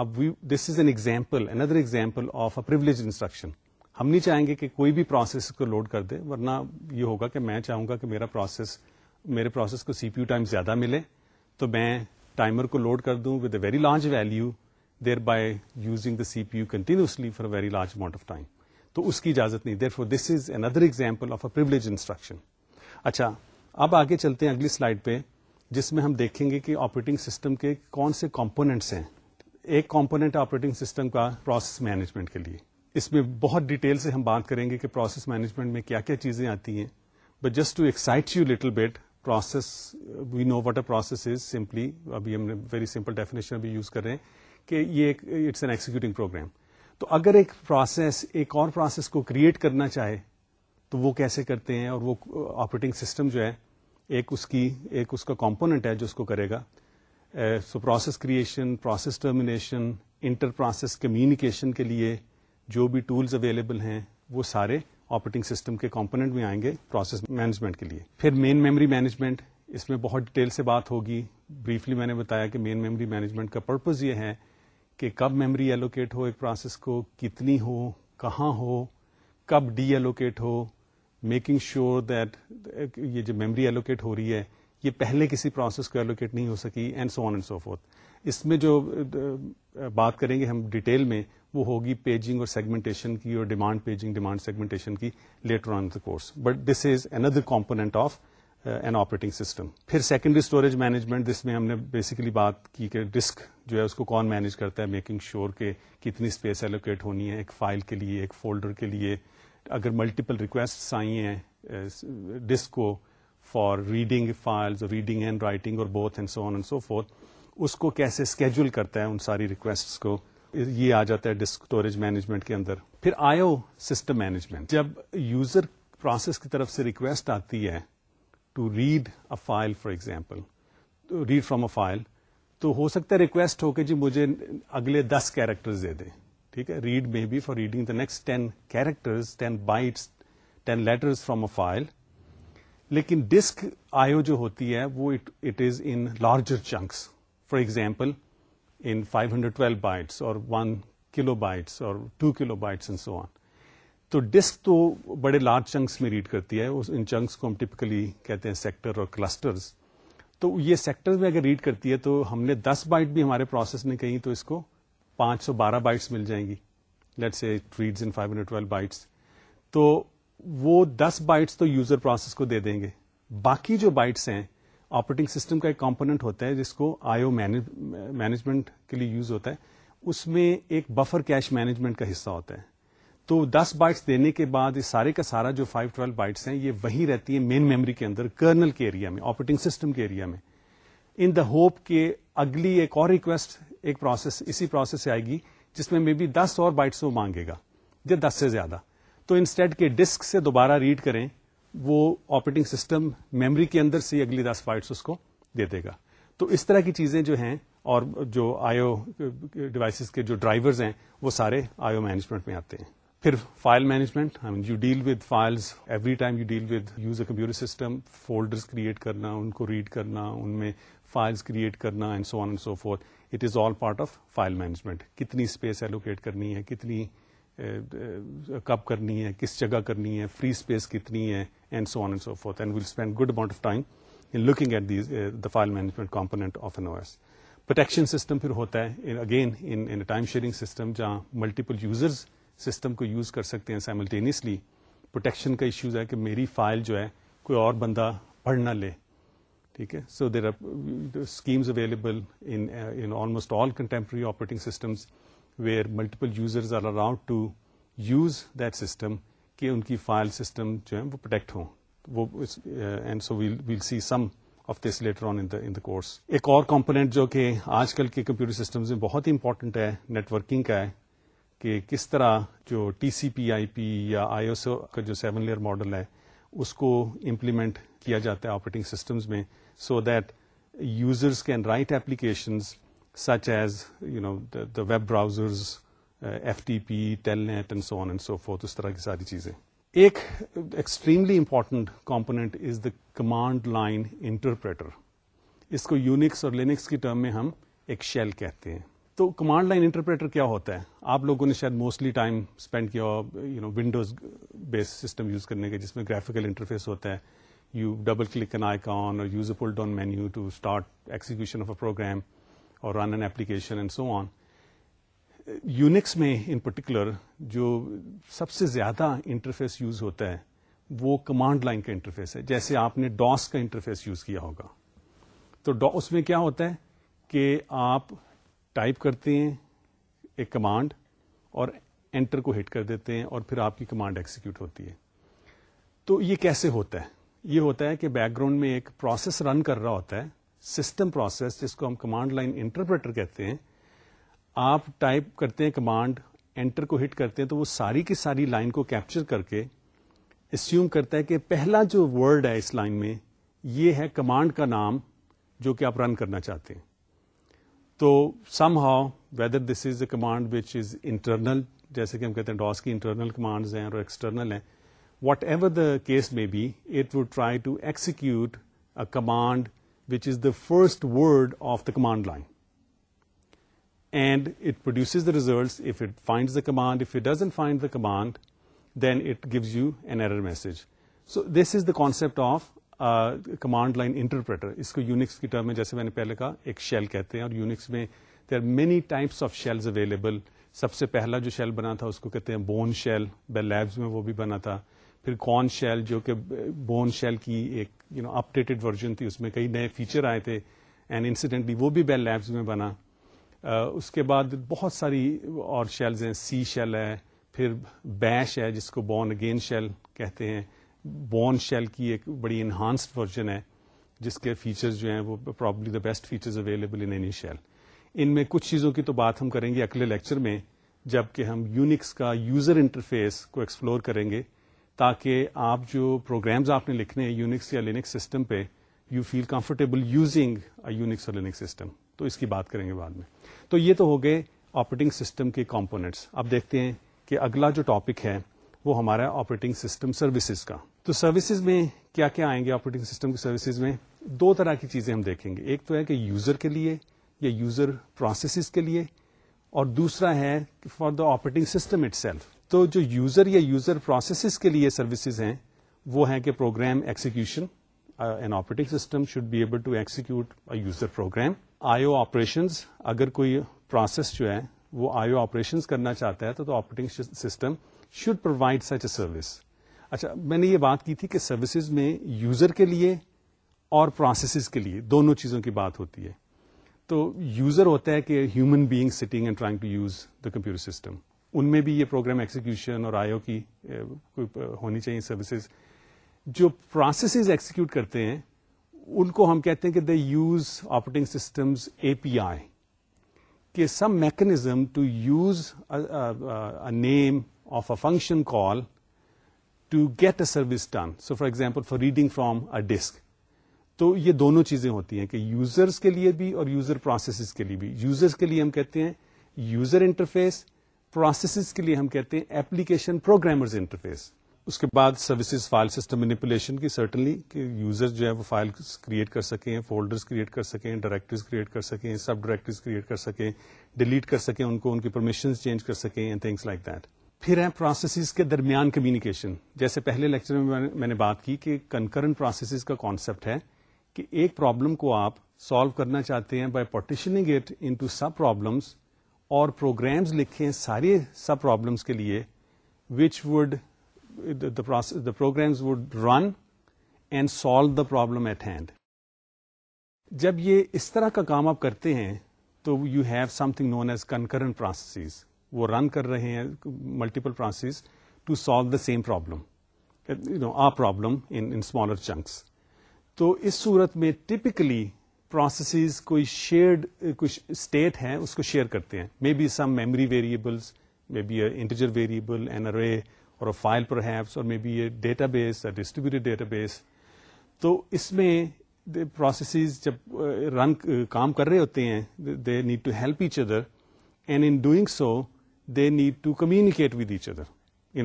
اب we this is an example another example of a privileged instruction ہم نہیں چاہیں گے کہ کوئی بھی پروسیس کو لوڈ کر دے ورنہ یہ ہوگا کہ میں چاہوں گا کہ میرا پروسیس میرے پروسیس کو سی پی یو ٹائم زیادہ ملے تو میں ٹائمر کو لوڈ کر دوں with a very large value there by using the C P U continuously for very large amount of time تو اس کی اجازت نہیں therefore this is another example of a privileged instruction اچھا اب آگے چلتے ہیں اگلی سلائڈ پہ جس میں ہم دیکھیں گے کہ آپریٹنگ سسٹم کے کون سے کمپونیٹس ہیں ایک کمپونیٹ آپریٹنگ سسٹم کا پروسیس مینجمنٹ کے لیے اس میں بہت ڈیٹیل سے ہم بات کریں گے کہ پروسیس مینجمنٹ میں کیا کیا چیزیں آتی ہیں but just to excite you little bit process we know what a process is simply ابھی ہم نے ویری سمپل ڈیفینیشن ابھی یوز کر رہے ہیں کہ یہ اٹس این ایکسیکیوٹنگ پروگرام تو اگر ایک پروسیس ایک اور پروسیس کو کریٹ کرنا چاہے تو وہ کیسے کرتے ہیں اور وہ آپریٹنگ سسٹم جو ہے ایک اس کی ایک اس کا کمپوننٹ ہے جو اس کو کرے گا so process creation process termination inter process communication کے لیے جو بھی ٹولز اویلیبل ہیں وہ سارے آپریٹنگ سسٹم کے کمپونیٹ بھی آئیں گے پروسیس مینجمنٹ کے لیے پھر مین میموری مینجمنٹ اس میں بہت ڈیٹیل سے بات ہوگی بریفلی میں نے بتایا کہ مین میموری مینجمنٹ کا پرپز یہ ہے کہ کب میموری ایلوکیٹ ہو ایک پروسیس کو کتنی ہو کہاں ہو کب ڈی ایلوکیٹ ہو میکنگ شیور دیٹ یہ جو میموری ایلوکیٹ ہو رہی ہے یہ پہلے کسی پروسیس کو ایلوکیٹ نہیں ہو سکی and so on and so forth اس میں جو بات کریں گے ہم ڈیٹیل میں وہ ہوگی پیجنگ اور سیگمنٹیشن کی اور ڈیمانڈ پیجنگ ڈیمانڈ سیگمنٹیشن کی later on the course but this is another component of an operating system پھر سیکنڈری اسٹوریج مینجمنٹ جس میں ہم نے بیسیکلی بات کی کہ ڈسک جو ہے اس کو کون مینج کرتا ہے میکنگ sure کہ کتنی اسپیس ایلوکیٹ ہونی ہے ایک فائل کے لیے ایک فولڈر کے لیے اگر ملٹیپل ریکویسٹ آئی ہیں ڈسک کو for reading files reading and writing اور both and so on and so forth اس کو کیسے اسکیڈول کرتا ہے ان ساری ریکویسٹ کو یہ آ جاتا ہے ڈسک اسٹوریج مینجمنٹ کے اندر پھر او سسٹم مینجمنٹ جب یوزر پروسیس کی طرف سے ریکویسٹ آتی ہے to read a file for example read from a file تو ہو سکتا ہے ریکویسٹ ہو کے جی مجھے اگلے دس کیریکٹر دے دیں ٹھیک ہے read may be for reading the next ten character letter from a file لیکن ڈسک آئیو جو ہوتی ہے وہ it is in larger chunks for example in 512 bytes اور 1 کلو بائٹس اور 2 کلو بائٹس اینڈ سو آن تو ڈسک تو بڑے لارج چنکس میں ریڈ کرتی ہے ان چنکس کو ہم ٹپکلی کہتے ہیں سیکٹر اور کلسٹرز تو یہ سیکٹر میں اگر ریڈ کرتی ہے تو ہم نے دس بائٹ بھی ہمارے پروسیس میں کہیں تو اس کو پانچ سو بارہ بائٹس مل جائیں گی let's say reads in five hundred twelve bytes تو وہ دس بائٹس تو یوزر پروسیس کو دے دیں گے باقی جو بائٹس ہیں آپریٹنگ سسٹم کا ایک کمپوننٹ ہوتا ہے جس کو آئی او مینجمنٹ کے لیے یوز ہوتا ہے اس میں ایک بفر کیش مینجمنٹ کا حصہ ہوتا ہے تو دس بائٹس دینے کے بعد یہ سارے کا سارا جو فائیو ٹویلو بائٹس ہیں یہ وہی رہتی ہے مین میموری کے اندر کرنل کے ایریا میں آپریٹنگ سسٹم کے ایریا میں ان دا ہوپ کہ اگلی ایک اور ریکویسٹ ایک پروسیس اسی پروسیس سے آئے گی جس میں مے بی دس اور بائٹس وہ مانگے گا یا دس سے زیادہ تو انسٹیڈ کے ڈسک سے دوبارہ ریڈ کریں وہ آپریٹنگ سسٹم میموری کے اندر سے اگلی دس بائٹس اس کو دے دے گا تو اس طرح کی چیزیں جو ہیں اور جو آئیو ڈیوائسیز کے جو ڈرائیورز ہیں وہ سارے آئیو مینجمنٹ میں آتے ہیں پھر file management you deal with files every time you deal with use a computer system folders create کرنا ان کو ریڈ کرنا ان میں فائلز کریٹ کرنا and so and so forth it is all part of file management کتنی space allocate کرنی ہے کتنی کب کرنی ہے کس جگہ کرنی ہے فری اسپیس کتنی ہے and and and so so on forth we'll spend good amount of time in at these the file management component of an S protection system پھر ہوتا ہے again in time sharing system جہاں multiple users system کو use کر سکتے ہیں simultaneously protection کا issues ہے کہ میری فائل جو ہے کوئی اور بندہ پڑھ نہ لے ٹھیک ہے so there are schemes available in almost all operating systems where multiple users are allowed to use that system کہ ان کی فائل سسٹم جو ہے وہ پروٹیکٹ ہوں وہ and so we'll see some of this later on in the course ایک اور کمپونیٹ جو کہ آج کل کے کمپیوٹر سسٹمز میں بہت ہی امپورٹنٹ ہے نیٹورکنگ کا ہے کہ کس طرح جو ٹی سی پی آئی پی یا آئی او او کا جو سیون لیئر ماڈل ہے اس کو امپلیمنٹ کیا جاتا ہے آپریٹنگ سسٹمز میں so that users can write applications such as no web browsers F T P telnet so and so forth اس طرح کی ساری چیزیں extremely important component is the command line interpreter اس کو یونکس اور لینکس ki ٹرم میں ہم ایک شیل کہتے ہیں تو کمانڈ لائن انٹرپریٹر کیا ہوتا ہے آپ لوگوں نے شاید موسٹلی ٹائم اسپینڈ کیا you know Windows based system use کرنے کا جس میں گرافکل انٹرفیس ہوتا ہے you double click an icon اور پروگرام اور run an application and so on Unix میں ان پرٹیکولر جو سب سے زیادہ انٹرفیس یوز ہوتا ہے وہ کمانڈ لائن کا انٹرفیس ہے جیسے آپ نے ڈاس کا انٹرفیس یوز کیا ہوگا تو اس میں کیا ہوتا ہے کہ آپ ٹائپ کرتے ہیں ایک کمانڈ اور انٹر کو ہٹ کر دیتے ہیں اور پھر آپ کی کمانڈ ایکسیکیوٹ ہوتی ہے تو یہ کیسے ہوتا ہے یہ ہوتا ہے کہ بیک گراؤنڈ میں ایک پروسیس رن کر رہا ہوتا ہے سسٹم پروسیس جس کو ہم کمانڈ لائن انٹرپریٹر کہتے ہیں آپ ٹائپ کرتے ہیں کمانڈ انٹر کو ہٹ کرتے ہیں تو وہ ساری کی ساری لائن کو کیپچر کر کے اسیوم کرتا ہے کہ پہلا جو ورڈ ہے اس لائن میں یہ ہے کمانڈ کا نام جو کہ آپ رن کرنا چاہتے ہیں تو somehow whether this is a command which is internal جیسے کہ ہم کہتے ہیں ڈاس کی انٹرنل کمانڈز ہیں اور ایکسٹرنل ہیں whatever the case may be it would try to execute a command first word of the command line and it produced find the command it doesn't find the command then it gives you an error message so this is the concept of command line interpreter اس کو Unix کی Trump جیسے میں نے پہلے کہا ایک shell کہتے ہیں یونکس میں they are many types of shell available سب سے پہلا جو شیل بنا تھا اس کو کہتے ہیں بون شیلبز میں وہ بھی بنا تھا پھر کون شیل جو کہ بون شیل کی ایک you know updated version تھی اس میں کئی نئے فیچر آئے تھے اینڈ انسیڈنٹلی وہ بھی بیل لیبز میں بنا uh, اس کے بعد بہت ساری اور شیلز ہیں سی شیل ہے پھر بیش ہے جس کو بون اگین شیل کہتے ہیں بون شیل کی ایک بڑی انہانسڈ ورژن ہے جس کے فیچرز جو ہیں وہ probably the best features available in any shell ان میں کچھ چیزوں کی تو بات ہم کریں گے اگلے لیکچر میں جبکہ ہم یونکس کا یوزر انٹرفیس کو ایکسپلور کریں گے تاکہ آپ جو پروگرامز آپ نے لکھنے ہیں یونکس یا لینکس سسٹم پہ you feel comfortable using Unix اور لینکس سسٹم تو اس کی بات کریں گے بعد میں تو یہ تو ہو گئے آپریٹنگ سسٹم کے کمپوننٹس اب دیکھتے ہیں کہ اگلا جو ٹاپک ہے وہ ہمارا آپریٹنگ سسٹم سروسز کا تو سروسز میں کیا کیا آئیں گے آپریٹنگ سسٹم کی سروسز میں دو طرح کی چیزیں ہم دیکھیں گے ایک تو ہے کہ یوزر کے لیے یا یوزر پروسیسز کے لیے اور دوسرا ہے for the operating system itself تو جو یوزر یا یوزر پروسیسز کے لیے سروسز ہیں وہ ہیں کہ program execution an operating system should be able to execute user program I O operations اگر کوئی پروسیس جو ہے وہ آئی او آپریشنز کرنا چاہتا ہے تو تو operating system should provide such a service اچھا میں نے یہ بات کی تھی کہ سروسز میں یوزر کے لیے اور پروسیسز کے لیے دونوں چیزوں کی بات ہوتی ہے تو یوزر ہوتا ہے کہ human being sitting and trying to use the computer system ان میں بھی یہ پروگرام ایکسیکیوشن اور آئیو کی eh, eh, ہونی چاہیے سروسز جو پروسیسز ایکسیکیوٹ کرتے ہیں ان کو ہم کہتے ہیں کہ they use operating systems A P I کہ some mechanism to use name of a function call to get a service done so for example for reading from a disk تو یہ دونوں چیزیں ہوتی ہیں کہ یوزرس کے لیے بھی اور یوزر پروسیسز کے لیے بھی یوزرس کے لیے ہم کہتے ہیں یوزر انٹرفیس پروسیسز کے لیے ہم کہتے ہیں ایپلیکیشن پروگرامرز انٹرفیس اس کے بعد سروسز فائل سسٹم مینیپولیشن کی سرٹنلی کہ یوزر جو ہے وہ فائل کریٹ کر سکیں فولڈرز کریٹ کر سکیں ڈائریکٹریز کریٹ کر سکیں سب ڈائریکٹریز کریٹ کر سکیں ڈیلیٹ کر سکیں ان کو ان کی پرمیشن چینج کر سکیں تھنگس لائک دیٹ پھر ہے پروسیسز کے درمیان کمیونیکیشن جیسے پہلے لیکچر میں میں نے بات کی کہ کنکرنٹ پروسیسز کا کانسیپٹ ہے کہ ایک پرابلم کو آپ سالو کرنا چاہتے ہیں by partitioning it into subproblems اور پروگرامز لکھیں سارے سب پرابلمس کے لیے which would the programs would run and solve the problem at hand جب یہ اس طرح کا کام آپ کرتے ہیں تو you have something known as concurrent processes وہ رن کر رہے ہیں multiple process to solve the same problem a problem in smaller chunks تو اس صورت میں ٹپکلی پروسیسز کوئی شیئرڈ کچھ اسٹیٹ ہیں اس کو شیئر کرتے ہیں may be some memory variables may be integer variable an array اور فائل پر ہیپس اور may be a database distributed database تو اس میں پروسیسز جب رن uh, uh, کام کر رہے ہوتے ہیں they need to help each other and in doing so they need to communicate with each other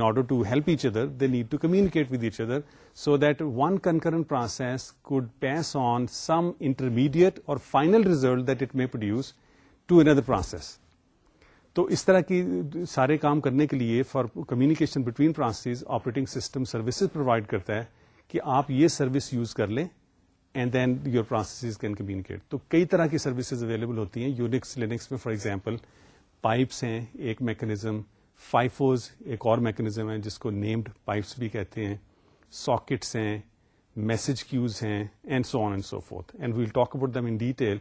order to help each other they need to communicate with each other so that one concurrent process could pass on some intermediate or final result that it may produce to another process تو اس طرح کی سارے کام کرنے کے لیے for communication between processes operating system services provide کرتا ہے کہ آپ یہ سروس یوز کر لیں and then your processes can communicate تو کئی طرح کی سروسز اویلیبل ہوتی ہیں یونکس لینکس میں فار ایگزامپل پائپس ہیں ایک میکنیزم فائفوز ایک اور میکنیزم ہے جس کو نیمڈ پائپس بھی کہتے ہیں ساکٹس ہیں میسج کیوز ہیں and so on and so forth and we'll talk about them in detail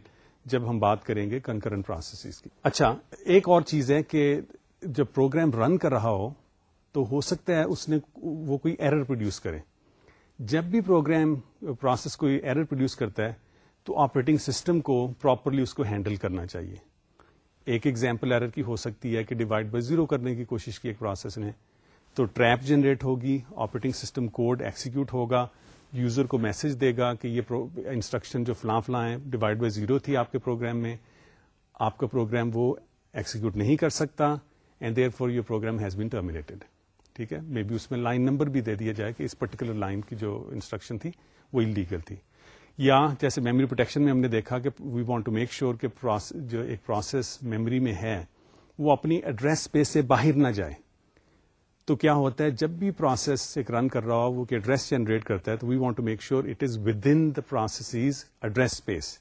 جب ہم بات کریں گے کنکرنٹ پروسیسز کی اچھا ایک اور چیز ہے کہ جب پروگرام رن کر رہا ہو تو ہو سکتا ہے اس نے وہ کوئی ایرر پروڈیوس کرے جب بھی پروگرام پروسیس کوئی ایرر پروڈیوس کرتا ہے تو آپریٹنگ سسٹم کو پراپرلی اس کو ہینڈل کرنا چاہیے ایک ایگزامپل ایرر کی ہو سکتی ہے کہ ڈیوائڈ بائی زیرو کرنے کی کوشش کی ایک پروسیس نے تو ٹریپ جنریٹ ہوگی آپریٹنگ سسٹم کوڈ ایکسیکیوٹ ہوگا یوزر کو میسج دے گا کہ یہ انسٹرکشن جو فلاں فلاں ہیں ڈیوائڈ بائی زیرو تھی آپ کے پروگرام میں آپ کا پروگرام وہ ایکسیکیوٹ نہیں کر سکتا and therefore your program has been terminated ٹھیک ہے مے بی اس میں لائن نمبر بھی دے دیا جائے کہ اس پرٹیکولر لائن کی جو انسٹرکشن تھی وہ انلیگل تھی یا جیسے میموری پروٹیکشن میں ہم نے دیکھا کہ we want to make sure کہ جو ایک پروسیس میموری میں ہے وہ اپنی ایڈریس اسپیس سے باہر نہ جائے تو کیا ہوتا ہے جب بھی پروسیس ایک رن کر رہا ہو وہ کہ ایڈریس جنریٹ کرتا ہے تو we want to make sure it is within the process address space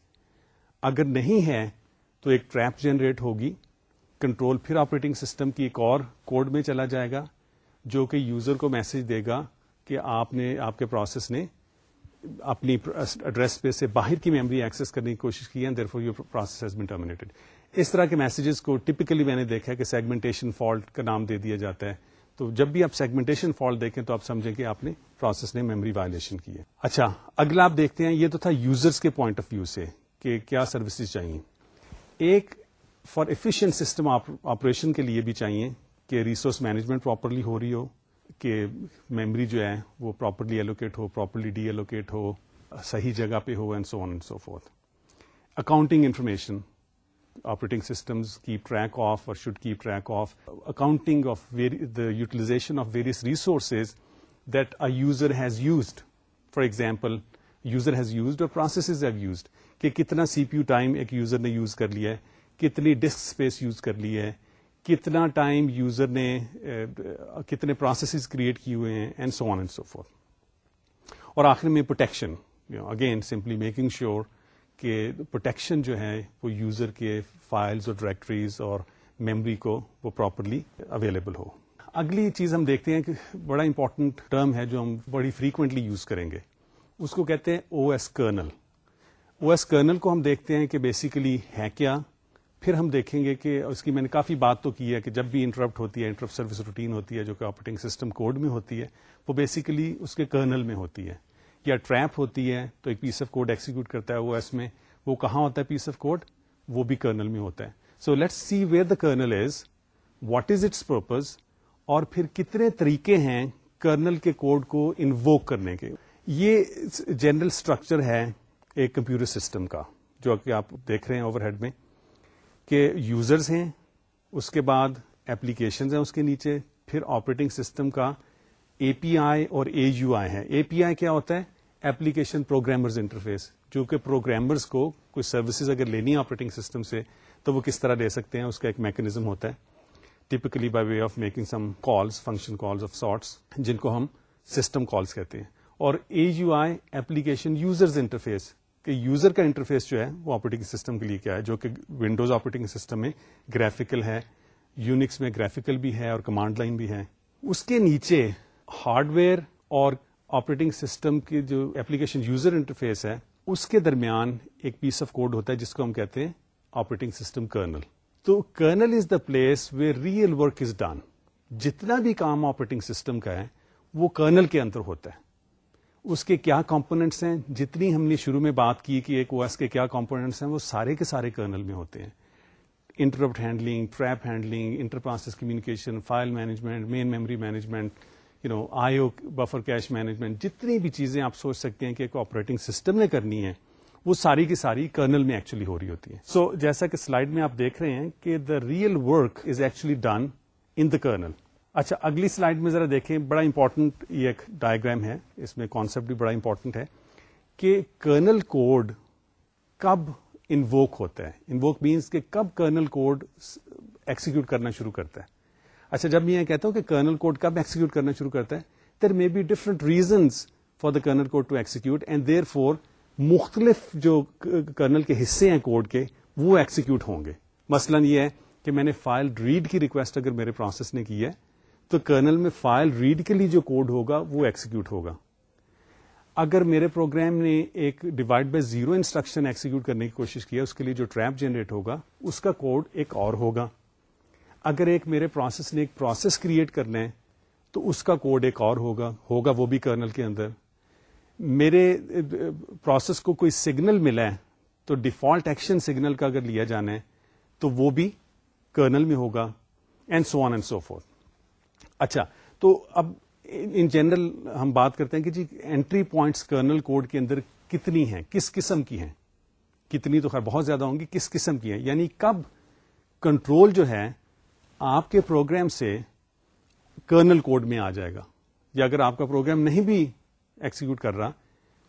اگر نہیں ہے تو ایک ٹریپ جنریٹ ہوگی کنٹرول پھر آپریٹنگ سسٹم کی ایک اور کوڈ میں چلا جائے گا جو کہ یوزر کو میسج دے گا کہ آپ نے آپ کے پروسیس نے اپنی ایڈریس پہ سے باہر کی میموری ایکسس کرنے کی کوشش کی ہے فور پروسیس ہیز اس طرح کے میسیجز کو ٹپکلی میں نے دیکھا کہ سیگمنٹیشن فالٹ کا نام دے دیا جاتا ہے تو جب بھی آپ سیگمنٹیشن فالٹ دیکھیں تو آپ سمجھیں کہ آپ نے پروسیس نے میموری وائلشن کی ہے اچھا اگلا آپ دیکھتے ہیں یہ تو تھا یوزرس کے پوائنٹ آف ویو سے کہ کیا سروسز چاہیے ایک فار ایفیشینٹ سسٹم آپریشن کے لیے بھی چاہیے کہ ریسورس مینجمنٹ پراپرلی ہو رہی ہو کہ میمری جو ہے وہ پراپرلی ایلوکیٹ ہو پراپرلی ڈی ایلوکیٹ ہو صحیح جگہ پہ ہو and so on and so forth accounting information operating systems keep track of or should keep track of accounting of the utilization of various resources that a user has used for example user has used or processes have used کہ کتنا C پی U time ایک user نے use کر لیا ہے کتنی disk space use کر لی ہے کتنا ٹائم یوزر نے کتنے پروسیسز کریٹ کیے ہوئے ہیں and so on and so forth اور آخر میں protection again simply making sure کہ پروٹیکشن جو ہے وہ یوزر کے فائلز اور ڈائریکٹریز اور میموری کو وہ پراپرلی اویلیبل ہو اگلی چیز ہم دیکھتے ہیں کہ بڑا امپورٹنٹ ٹرم ہے جو ہم بڑی فریکوینٹلی یوز کریں گے اس کو کہتے ہیں O S kernel O S kernel کو ہم دیکھتے ہیں کہ بیسیکلی ہے کیا پھر ہم دیکھیں گے کہ اس کی میں نے کافی بات تو کی ہے کہ جب بھی انٹرپٹ ہوتی ہے انٹرپٹ سروس روٹین ہوتی ہے جو کہ آپریٹنگ سسٹم کوڈ میں ہوتی ہے وہ بیسیکلی اس کے کرنل میں ہوتی ہے یا ٹریپ ہوتی ہے تو ایک پیس آف کوڈ ایکسیکیوٹ کرتا ہے وہ اس میں وہ کہاں ہوتا ہے پیس آف کوڈ وہ بھی کرنل میں ہوتا ہے so let see where the kernel is what is its purpose اور پھر کتنے طریقے ہیں کرنل کے کوڈ کو انووک کرنے کے یہ جنرل اسٹرکچر ہے ایک کمپیوٹر سسٹم کا جو کہ آپ دیکھ رہے ہیں اوور ہیڈ میں کے یوزرز ہیں اس کے بعد ایپلیکیشنز ہیں اس کے نیچے پھر آپریٹنگ سسٹم کا اے پی آئی اور اے یو آئی ہے اے پی آئی کیا ہوتا ہے ایپلیکیشن پروگرامرز انٹرفیس جو کہ پروگرامرز کو کوئی سروسز اگر لینی ہے آپریٹنگ سسٹم سے تو وہ کس طرح لے سکتے ہیں اس کا ایک میکنیزم ہوتا ہے typically by way of making some calls function calls of sorts جن کو ہم سسٹم کالس کہتے ہیں اور a U I application users interface کہ یوزر کا انٹرفیس جو ہے وہ آپریٹنگ سسٹم کے لیے کیا ہے جو کہ ونڈوز آپریٹنگ سسٹم میں گرافیکل ہے یونکس میں گرافیکل بھی ہے اور کمانڈ لائن بھی ہے اس کے نیچے ہارڈ ویئر اور آپریٹنگ سسٹم کی جو اپلیکیشن یوزر انٹرفیس ہے اس کے درمیان ایک پیس آف کوڈ ہوتا ہے جس کو ہم کہتے ہیں آپریٹنگ سسٹم کرنل تو kernel is the place where real work is done جتنا بھی کام آپریٹنگ سسٹم کا ہے وہ کرنل کے اندر ہوتا ہے اس کے کیا کمپوننٹس ہیں جتنی ہم نے شروع میں بات کی کہ ایک او ایس کے کیا کمپوننٹس ہیں وہ سارے کے سارے کرنل میں ہوتے ہیں interrupt handling trap handling process communication file management main memory management you know I O buffer cache management جتنی بھی چیزیں آپ سوچ سکتے ہیں کہ ایک آپریٹنگ سسٹم نے کرنی ہے وہ ساری کی ساری کرنل میں ایکچولی ہو رہی ہوتی ہے سو so, جیسا کہ سلائڈ میں آپ دیکھ رہے ہیں کہ the real work is actually done in the kernel اچھا اگلی سلائڈ میں ذرا دیکھیں بڑا امپورٹنٹ یہ ایک ڈائگرام ہے اس میں کانسیپٹ بھی بڑا امپورٹنٹ ہے کہ کرنل کوڈ کب انووک ہوتا ہے انووک مینس کہ کب کرنل کوڈ ایکسیکیوٹ کرنا شروع کرتا ہے اچھا جب میں یہ کہتا ہوں کہ کرنل کوڈ کب ایکسیکیوٹ کرنا شروع کرتا ہے there may be different reasons for the kernel code to execute and therefore four مختلف جو کرنل کے حصے ہیں کوڈ کے وہ ایکسیکیوٹ ہوں گے مثلاً یہ ہے کہ میں نے فائل ریڈ کی ریکویسٹ اگر میرے پروسیس نے کی ہے تو کرنل میں فائل ریڈ کے لیے جو کوڈ ہوگا وہ ایکسیکیوٹ ہوگا اگر میرے پروگرام نے ایک divide by zero instruction execute کرنے کی کوشش کی ہے اس کے لیے جو ٹریپ جنریٹ ہوگا اس کا کوڈ ایک اور ہوگا اگر ایک میرے پروسیس نے ایک پروسیس کریٹ کرنا ہے تو اس کا کوڈ ایک اور ہوگا ہوگا وہ بھی کرنل کے اندر میرے پروسیس کو کوئی سگنل ملا ہے تو ڈیفالٹ ایکشن سگنل کا اگر لیا جانا ہے تو وہ بھی کرنل میں ہوگا and so on and so forth اچھا تو اب ان جنرل ہم بات کرتے ہیں کہ جی اینٹری پوائنٹس کرنل کوڈ کے اندر کتنی ہیں کس قسم کی ہیں کتنی تو خیر بہت زیادہ ہوں گی کس قسم کی ہیں یعنی کب کنٹرول جو ہے آپ کے پروگرام سے کرنل کوڈ میں آ جائے گا یا اگر آپ کا پروگرام نہیں بھی ایکسیکیوٹ کر رہا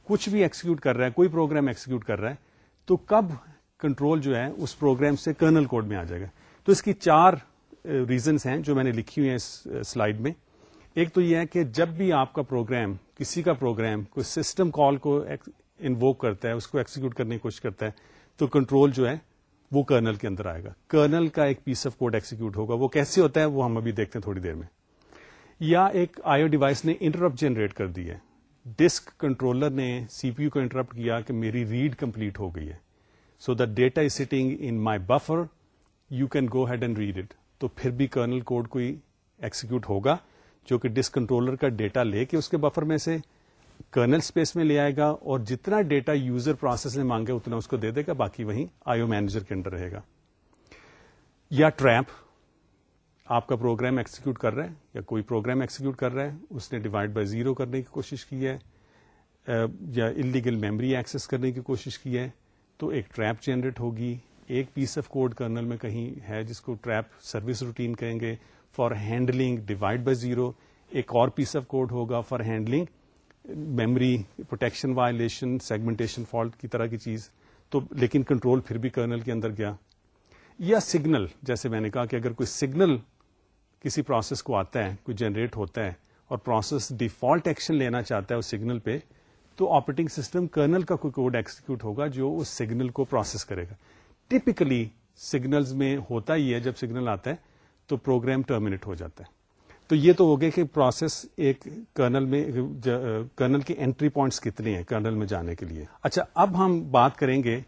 کچھ بھی ایکسیکیوٹ کر رہا ہے کوئی پروگرام ایکسیکیوٹ کر رہا ہے تو کب کنٹرول جو ہے اس پروگرام سے کرنل کوڈ میں آ جائے گا تو اس کی چار ریزنس ہیں جو میں نے لکھی ہوئی ہیں اس سلائڈ میں ایک تو یہ ہے کہ جب بھی آپ کا پروگرام کسی کا پروگرام کوئی سسٹم کال کو انووک کرتا ہے اس کو ایکسیکیوٹ کرنے کی کوشش کرتا ہے تو کنٹرول جو ہے وہ کرنل کے اندر آئے گا کرنل کا ایک پیس آف کوڈ ایکسیکیوٹ ہوگا وہ کیسے ہوتا ہے وہ ہم ابھی دیکھتے ہیں تھوڑی دیر میں یا ایک آئیو ڈیوائس نے انٹرپٹ جنریٹ کر دی ہے ڈسک کنٹرولر نے سی پی یو کو انٹرپٹ کیا کہ میری ریڈ کمپلیٹ ہو گئی ہے so the data is sitting in my buffer you can go ahead and read it تو پھر بھی کرنل کوڈ کوئی ایکسیکیوٹ ہوگا جو کہ ڈسک کنٹرولر کا ڈیٹا لے کے اس کے بفر میں سے کرنل اسپیس میں لے آئے گا اور جتنا ڈیٹا یوزر پروسیس نے مانگے اتنا اس کو دے دے گا باقی آئی آئیو مینیجر کے انڈر رہے گا یا ٹریپ آپ کا پروگرام ایکسیکیوٹ کر رہا ہے یا کوئی پروگرام ایکسیکیوٹ کر رہا ہے اس نے ڈیوائڈ بائی زیرو کرنے کی کوشش کی ہے یا انلیگل میموری ایکسس کرنے کی کوشش کی ہے تو ایک ٹریپ جنریٹ ہوگی ایک پیس آف کوڈ کرنل میں کہیں ہے جس کو ٹریپ سروس روٹین کہیں گے for handling divide by zero ایک اور پیس آف کوڈ ہوگا for handling memory protection violation segmentation fault کی طرح کی چیز تو لیکن کنٹرول پھر بھی کرنل کے اندر گیا یا سگنل جیسے میں نے کہا کہ اگر کوئی سگنل کسی پروسیس کو آتا ہے کوئی جنریٹ ہوتا ہے اور پروسیس ڈیفالٹ ایکشن لینا چاہتا ہے اس سگنل پہ تو آپریٹنگ سسٹم کرنل کا کوئی کوڈ ایکسیکیوٹ ہوگا جو اس سگنل کو پروسیس کرے گا ٹیپکلی سگنلز میں ہوتا ہی ہے جب سگنل آتا ہے تو پروگرام ٹرمینیٹ ہو جاتا ہے تو یہ تو ہو گیا کہ پروسیس ایک کرنل میں کرنل کی انٹری پوائنٹس کتنے ہیں کرنل میں جانے کے لیے اچھا اب ہم بات کریں گے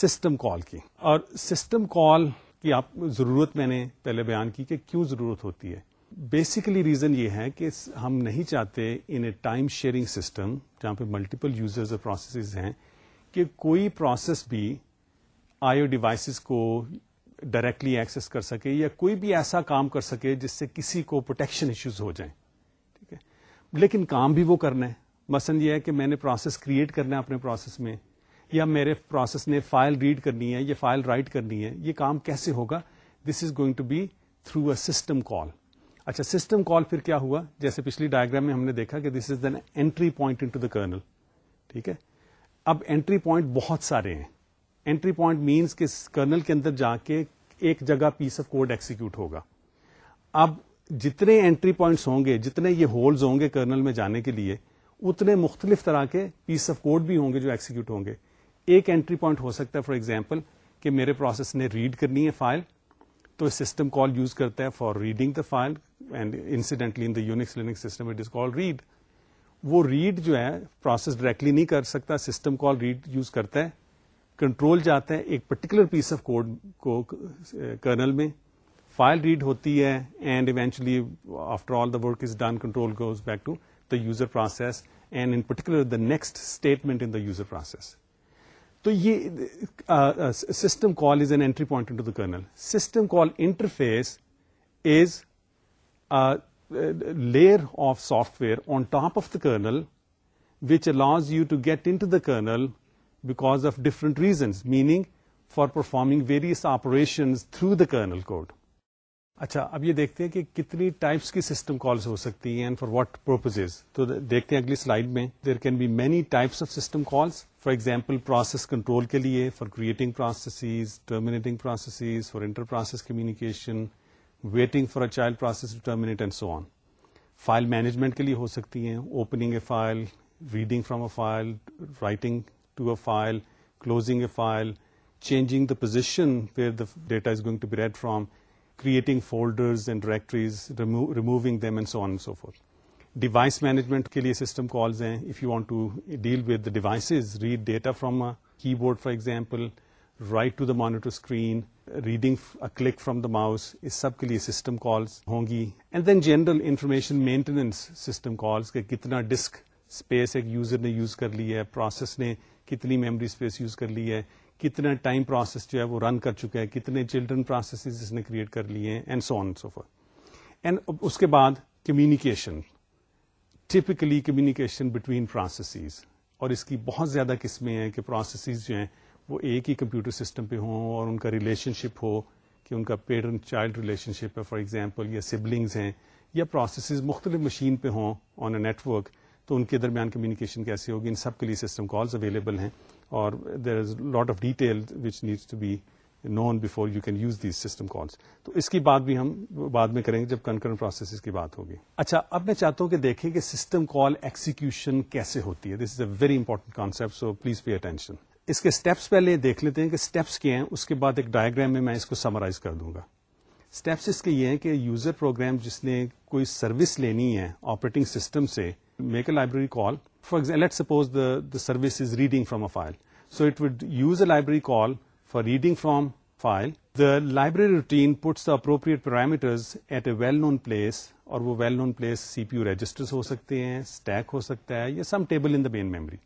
سسٹم کال کی اور سسٹم کال کی آپ ضرورت میں نے پہلے بیان کی کہ کیوں ضرورت ہوتی ہے بیسیکلی ریزن یہ ہے کہ ہم نہیں چاہتے in a time sharing system جہاں پہ ملٹیپل یوزرز اور پروسیسز ہیں کہ کوئی پروسیس بھی آئیو ڈیوائسیز کو ڈائریکٹلی ایکسس کر سکے یا کوئی بھی ایسا کام کر سکے جس سے کسی کو پروٹیکشن ایشوز ہو جائیں ٹھیک ہے لیکن کام بھی وہ کرنا ہے مثلا یہ ہے کہ میں نے پروسیس کریٹ کرنا ہے اپنے پروسیس میں یا میرے پروسیس نے فائل ریڈ کرنی ہے یا فائل رائٹ کرنی ہے یہ کام کیسے ہوگا this is going to be through a system call اچھا سسٹم کال پھر کیا ہوا جیسے پچھلی ڈائگرام میں ہم نے دیکھا کہ this is then entry point into the kernel ٹھیک ہے اب اینٹری پوائنٹ بہت سارے ہیں انٹری پوائنٹ مینس کے کرنل کے اندر جا کے ایک جگہ پیس آف کوڈ ایکسیکیوٹ ہوگا اب جتنے اینٹری پوائنٹس ہوں گے جتنے یہ ہولز ہوں گے کرنل میں جانے کے لیے اتنے مختلف طرح کے پیس آف کوڈ بھی ہوں گے جو ایکسیکیوٹ ہوں گے ایک اینٹری پوائنٹ ہو سکتا ہے فار ایگزامپل کہ میرے پروسیس نے ریڈ کرنی ہے فائل تو سسٹم کال یوز کرتا ہے for reading the file and incidentally in the Unix DOS system it is call read وہ ریڈ جو ہے پروسیس ڈائریکٹلی نہیں کر سکتا سسٹم کال ریڈ یوز کرتا ہے کنٹرول جاتا ہے ایک پرٹیکولر پیس آف کوڈ کو کرنل میں فائل ریڈ ہوتی ہے and eventually after all the work is done control goes back to the user process and in particular the next statement in the user process تو یہ system call is an entry point to the kernel system call interface is layer of software on top of the kernel which allows you to get in to the kernel because of different reasons meaning for performing various operations through the kernel code اچھا اب یہ دیکھتے ہیں کہ کتنی types کی system calls ہو سکتی ہیں اینڈ فار واٹ پرپز تو دیکھتے ہیں اگلی سلائڈ میں there can be many types of system calls for example process control کے لیے for creating processes terminating processes for inter process communication waiting for a child process to end so on file management کے لیے ہو سکتی ہیں opening a file reading from a file writing to a file closing a file changing the position where the data is going to be read from creating folders and directories removing them and so so on for device management کے لیے system calls ہیں if you want to deal with devices read data from keyboard for example write to the monitor screen reading click from the mouse اس سب کے لیے system calls ہوں گی and then general information maintenance system calls کہ کتنا disk space ایک user نے use کر لی ہے پروسیس نے کتنی میموری اسپیس یوز کر لی ہے کتنا ٹائم پروسیس جو ہے وہ رن کر چکا ہے کتنے چلڈرن پروسیسز اس نے کریٹ کر لیے ہیں اینڈ سو سو اینڈ اس کے بعد communication typically communication between processes اور اس کی بہت زیادہ قسمیں ہیں کہ پروسیسز جو ہیں وہ ایک ہی کمپیوٹر سسٹم پہ ہوں اور ان کا ریلیشن شپ ہو کہ ان کا پیرنٹ چائلڈ ریلیشن شپ ہے فار ایگزامپل یا سبلنگز ہیں یا پروسیسز مختلف مشین پہ ہوں آن اے نیٹ ورک تو ان کے درمیان کمیونیکیشن کیسے ہوگی ان سب کے لیے سسٹم کالز اویلیبل ہیں اور there is lot of detail which needs to be known before you can use these system calls تو اس کی بات بھی ہم بعد میں کریں گے جب کنکرنٹ پروسیسز کی بات ہوگی اچھا اب میں چاہتا ہوں کہ دیکھیں کہ سسٹم کال ایکسیکیوشن کیسے ہوتی ہے this is a very important concept so please pay attention اس کے اسٹیپس پہلے دیکھ لیتے ہیں کہ اسٹیپس کیا ہیں اس کے بعد ایک ڈائگرام میں میں اس کو سمرائز کر دوں گا اسٹیپس اس کے یہ ہیں کہ یوزر پروگرام جس نے کوئی سروس لینی ہے آپریٹنگ سسٹم سے make a library call for suppose service is reading from a file so it would use a library call for reading from file the library routine puts appropriate parameter well known place اور وہ well known place C P U registers ہو سکتے ہیں stack ہو سکتا ہے یا سم table in the main memory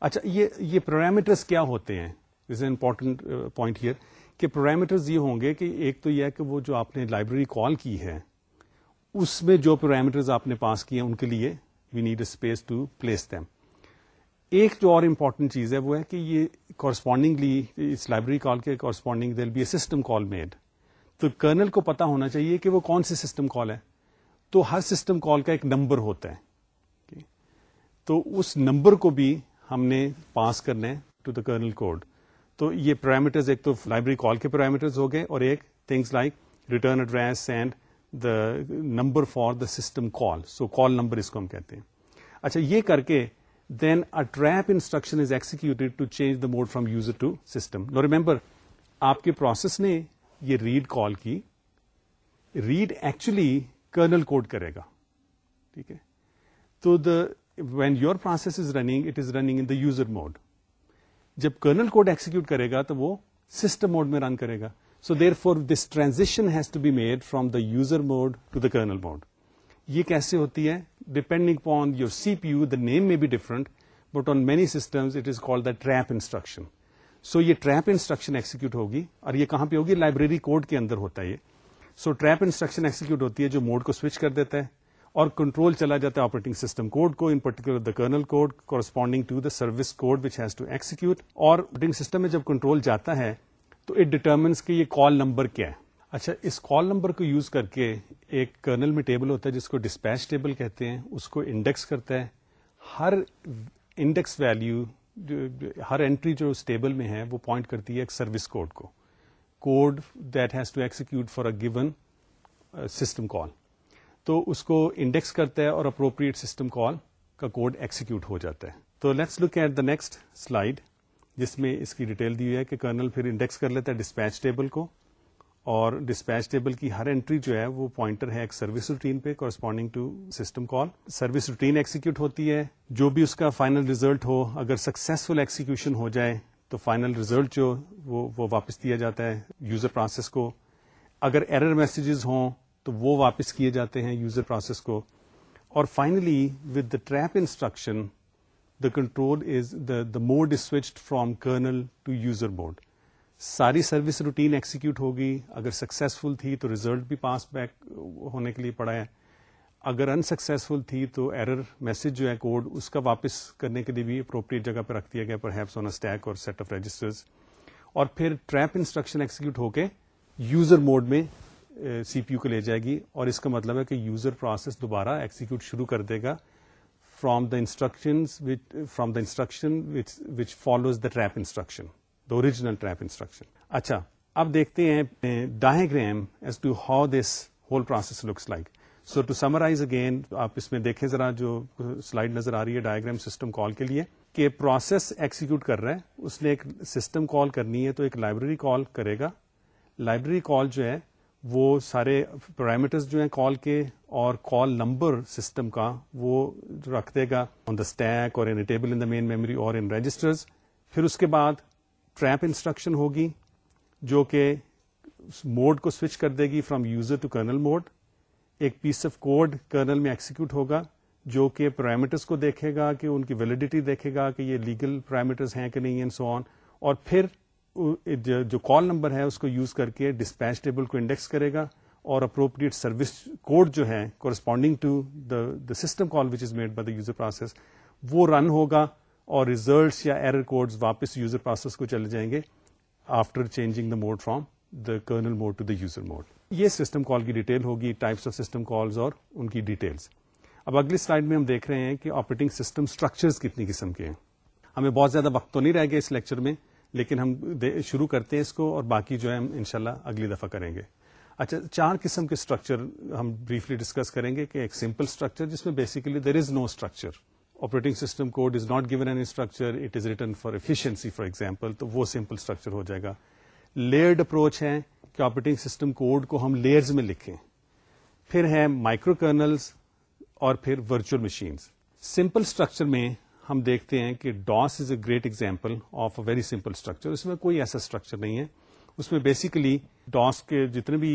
اچھا یہ یہ پیرامیٹر کیا ہوتے ہیں is a important point here کہ پرامیٹر یہ ہوں گے کہ ایک تو یہ کہ وہ جو آپ نے لائبریری کال کی ہے اس میں جو پیرامیٹر آپ نے پاس کیے ہیں ان کے لیے we need a space to place them ایک جو اور امپورٹنٹ چیز ہے وہ ہے کہ یہ اس لائبریری کال کے کورسپونڈنگ کرنل کو پتا ہونا چاہیے کہ وہ کون سی سسٹم کال ہے تو ہر سسٹم کال کا ایک نمبر ہوتا ہے تو اس نمبر کو بھی ہم نے پاس کرنا ہے ٹو دا کرنل کوڈ تو یہ پیرامیٹرز ایک تو لائبریری کال کے پیرامیٹرز ہو گئے اور ایک things like return address and the number for the system call so call number اس کو ہم کہتے ہیں اچھا یہ کر کے then a trap instruction is executed to change the mode from user to system no remember آپ کے پروسیس نے یہ ریڈ کال کی ریڈ ایکچولی کرنل کوڈ کرے گا ٹھیک ہے تو the when your process is running it is running in the user mode جب کرنل کوڈ ایکسیکیوٹ کرے گا تو وہ سسٹم موڈ میں رن کرے گا so therefore this transaction has to be made from the user mode to the kernel mode یہ کیسے ہوتی ہے depending upon your C P U the name may be different but on many system it is call the trap instruction so یہ trap instruction execute ہوگی اور یہ کہاں پہ ہوگی لائبریری کوڈ کے اندر ہوتا ہے یہ سو ٹریپ انسٹرکشن ایکسیکیوٹ ہوتی ہے جو موڈ کو سوئچ کر دیتا ہے اور کنٹرول چلا جاتا ہے آپریٹنگ سسٹم کوڈ کو in particular the kernel code corresponding to the service code which has to execute اور آپریٹنگ سسٹم میں جب کنٹرول جاتا ہے تو اٹ ڈٹرمنس کہ یہ کال نمبر کیا ہے اچھا اس کال نمبر کو یوز کر کے ایک کرنل میں ٹیبل ہوتا ہے جس کو ڈسپیچ ٹیبل کہتے ہیں اس کو انڈیکس کرتا ہے ہر انڈیکس ویلیو ہر انٹری جو اس ٹیبل میں ہے وہ پوائنٹ کرتی ہے ایک سروس کوڈ کو code that has to execute for a given system call تو اس کو انڈیکس کرتا ہے اور اپروپریٹ سسٹم کال کا کوڈ ایکسیکیوٹ ہو جاتا ہے تو let's look at the next slide جس میں اس کی ڈیٹیل دی ہوئی ہے کہ کرنل پھر انڈیکس کر لیتا ہے ڈسپیچ ٹیبل کو اور ڈسپیچ ٹیبل کی ہر انٹری جو ہے وہ پوائنٹر ہے ایک سروس روٹین پہ corresponding to system call service routine execute ہوتی ہے جو بھی اس کا فائنل ریزلٹ ہو اگر سکسیزفل ایکسیکیوشن ہو جائے تو فائنل ریزلٹ جو وہ, وہ واپس دیا جاتا ہے یوزر پروسیس کو اگر ایرر میسیجز ہوں تو وہ واپس کیے جاتے ہیں یوزر پروسیس کو اور finally with the trap instruction the control mode is switched from kernel to user mode ساری سروس روٹین ایکسیکیوٹ ہوگی اگر سکسیزفل تھی تو ریزلٹ بھی پاس بیک ہونے کے لیے پڑا ہے اگر انسکسیزفل تھی تو ایرر میسج جو ہے کوڈ اس کا واپس کرنے کے لیے بھی اپروپریٹ جگہ پہ رکھ دیا گیا پر ہیپس آن اسٹیک اور سیٹ آف رجسٹرز اور پھر ٹریپ انسٹرکشن ایکسیکیوٹ ہو کے یوزر موڈ میں سی پی یو کو لے جائے گی اور اس کا مطلب ہے کہ یوزر پروسیس دوبارہ ایکسیکیوٹ شروع کر دے گا from the instruction from the instructions the trap instruction the original trap instruction اچھا اب دیکھتے ہیں diagram as to how this whole process looks like so to summarize again آپ اس میں دیکھیں ذرا جو سلائڈ نظر آ رہی ہے ڈایاگرام سسٹم کال کے لیے کہ پروسیس ایکسیٹ کر رہے ہیں اس نے ایک سسٹم کال کرنی ہے تو ایک لائبریری کال کرے گا لائبریری کال جو ہے وہ سارے پیرامیٹرز جو ہیں کال کے اور کال نمبر سسٹم کا وہ رکھ دے گا آن دا اسٹیک اور in in in table the main memory اور رجسٹرز پھر اس کے بعد ٹریپ انسٹرکشن ہوگی جو کہ موڈ کو سوئچ کر دے گی from user to kernel mode ایک پیس آف کوڈ کرنل میں ایکسیکیوٹ ہوگا جو کہ پیرامیٹرز کو دیکھے گا کہ ان کی ویلیڈیٹی دیکھے گا کہ یہ لیگل پیرامیٹرز ہیں کہ نہیں ان سو آن اور پھر جو کال نمبر ہے اس کو یوز کر کے ڈسپیچ ٹیبل کو انڈیکس کرے گا اور اپروپریٹ سروس کوڈ جو ہے corresponding to the the call which is made by the user process وہ رن ہوگا اور ریزلٹس یا ایرر کوڈ واپس یوزر پروسیس کو چلے جائیں گے after changing the mode from the kernel mode to the user mode یہ سسٹم کال کی ڈیٹیل ہوگی ٹائپس آف سسٹم کالز اور ان کی ڈیٹیلس اب اگلی سلائڈ میں ہم دیکھ رہے ہیں کہ آپریٹنگ سسٹم اسٹرکچر کتنی قسم کے ہیں ہمیں بہت زیادہ وقت تو نہیں رہ گیا اس لیکچر میں لیکن ہم شروع کرتے ہیں اس کو اور باقی جو ہے ہم ان اگلی دفعہ کریں گے اچھا چار قسم کے اسٹرکچر ہم بریفلی ڈسکس کریں گے کہ ایک سمپل اسٹرکچر جس میں basically there is no structure operating system code is not given an structure it is written for efficiency for example تو وہ سمپل اسٹرکچر ہو جائے گا لیئرڈ اپروچ ہے کہ آپریٹنگ سسٹم کوڈ کو ہم لیئرز میں لکھیں پھر ہے مائکرو کرنلز اور پھر ورچوئل مشینز سمپل اسٹرکچر میں ہم دیکھتے ہیں کہ DOS is a great example of a very simple structure اس میں کوئی ایسا اسٹرکچر نہیں ہے اس میں بیسیکلی ڈاس کے جتنے بھی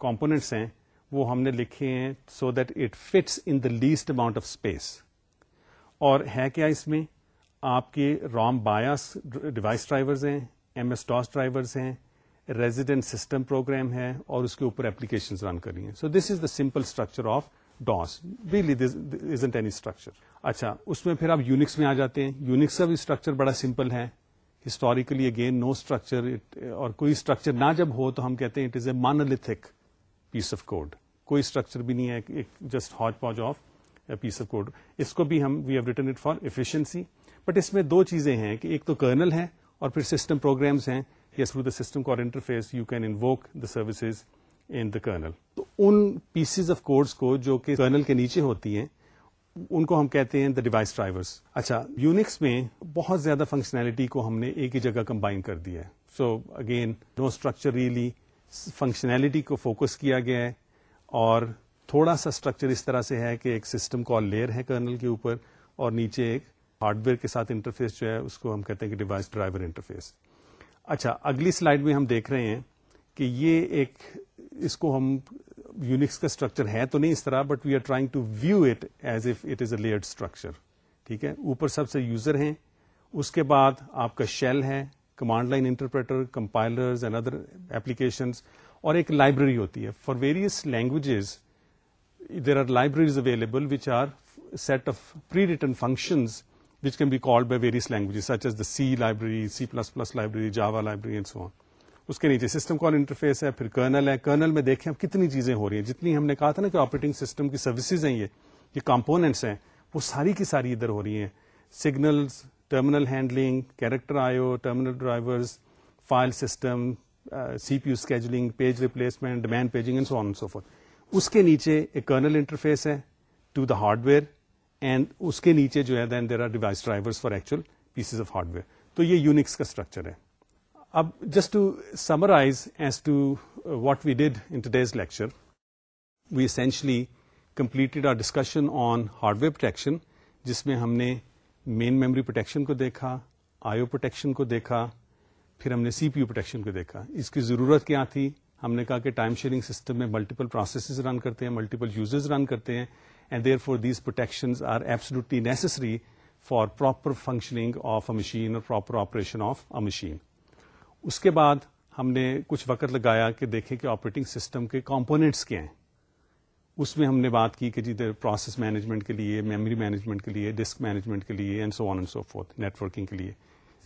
کمپوننٹس ہیں وہ ہم نے لکھے ہیں so that it fits in the least amount of space اور ہے کیا اس میں آپ کے رام بایاس ڈیوائس ڈرائیورز ہیں ایم ایس ڈاس ڈرائیورز ہیں ریزیڈینٹ سسٹم پروگرام ہے اور اس کے اوپر اپلیکیشن رن کر رہی ہیں so this is the simple structure of DOS really any structure اچھا اس میں پھر آپ یونکس میں آ جاتے ہیں یونکس کا بھی اسٹرکچر بڑا سمپل ہے ہسٹوریکلی اگین نو اسٹرکچر اور کوئی اسٹرکچر نہ جب ہو تو ہم کہتے ہیں it is a monolithic piece of code کوئی اسٹرکچر بھی نہیں ہے just patch of piece of code اس کو بھی ہم we have written it for efficiency but اس میں دو چیزیں ہیں کہ ایک تو کرنل ہے اور پھر سسٹم پروگرامس ہیں yes through system call interface you can in services in the kernel in pieces of codes کو جو کہ کرنل کے نیچے ہوتی ہیں ان کو ہم کہتے ہیں دا ڈیوائس ڈرائیورس اچھا یونکس میں بہت زیادہ فنکشنلٹی کو ہم نے ایک ہی جگہ کمبائن کر دیا ہے so again no structure functionality کو فوکس کیا گیا ہے اور تھوڑا سا اسٹرکچر اس طرح سے ہے کہ ایک سسٹم کال لیئر ہے کرنل کے اوپر اور نیچے ایک ہارڈ ویئر کے ساتھ انٹرفیس جو ہے اس کو ہم کہتے ہیں کہ ڈیوائس ڈرائیور انٹرفیس اچھا اگلی سلائڈ میں ہم دیکھ رہے ہیں کہ یہ ایک اس کو ہم یونکس کا اسٹرکچر ہے تو نہیں اس طرح but we are trying to view it as if it is a structure ٹھیک ہے اوپر سب سے یوزر ہیں اس کے بعد آپ کا شیل ہے command line interpreter compiler and other application اور ایک لائبریری ہوتی ہے for various languages there are libraries available which are set of prewritten functions which can be called by various languages such as the C library C plus plus library Java library and so اس کے نیچے system call interface ہے پھر colonel ہے colonel میں دیکھیں اب کتنی چیزیں ہو رہی ہیں جتنی ہم نے کہا تھا نا کہ آپریٹنگ سسٹم کی سروسز ہیں یہ یہ کمپوننٹس ہیں وہ ساری کی ساری ادھر ہو رہی ہیں signals terminal handling character I O terminal drivers file system C P U scheduling page replacement paging and so so on for اس کے نیچے ایک کرنل انٹرفیس ہے to the hardware and اس کے نیچے جو ہے then there are device drivers for actual pieces of hardware تو یہ یونکس کا اسٹرکچر ہے اب just to summarize as to what we did in today's lecture we essentially completed our discussion on hardware protection جس میں ہم نے مین memory protection کو دیکھا آئی او پروٹیکشن کو دیکھا پھر ہم نے سی پی یو پروٹیکشن کو دیکھا اس کی ضرورت کیا تھی ہم نے کہا کہ ٹائم شیئرنگ سسٹم میں ملٹیپل پروسیسز رن کرتے ہیں ملٹیپل یوزز رن کرتے ہیں and therefore these protection are absolutely necessary for proper functioning of a machine اور proper operation of a machine اس کے بعد ہم نے کچھ وقت لگایا کہ دیکھیں کہ آپریٹنگ سسٹم کے کمپونیٹس کیا ہیں اس میں ہم نے بات کی کہ جی پروسیس مینجمنٹ کے لیے میموری مینجمنٹ کے لیے ڈسک مینجمنٹ کے لیے and so on and so fourth networking کے لیے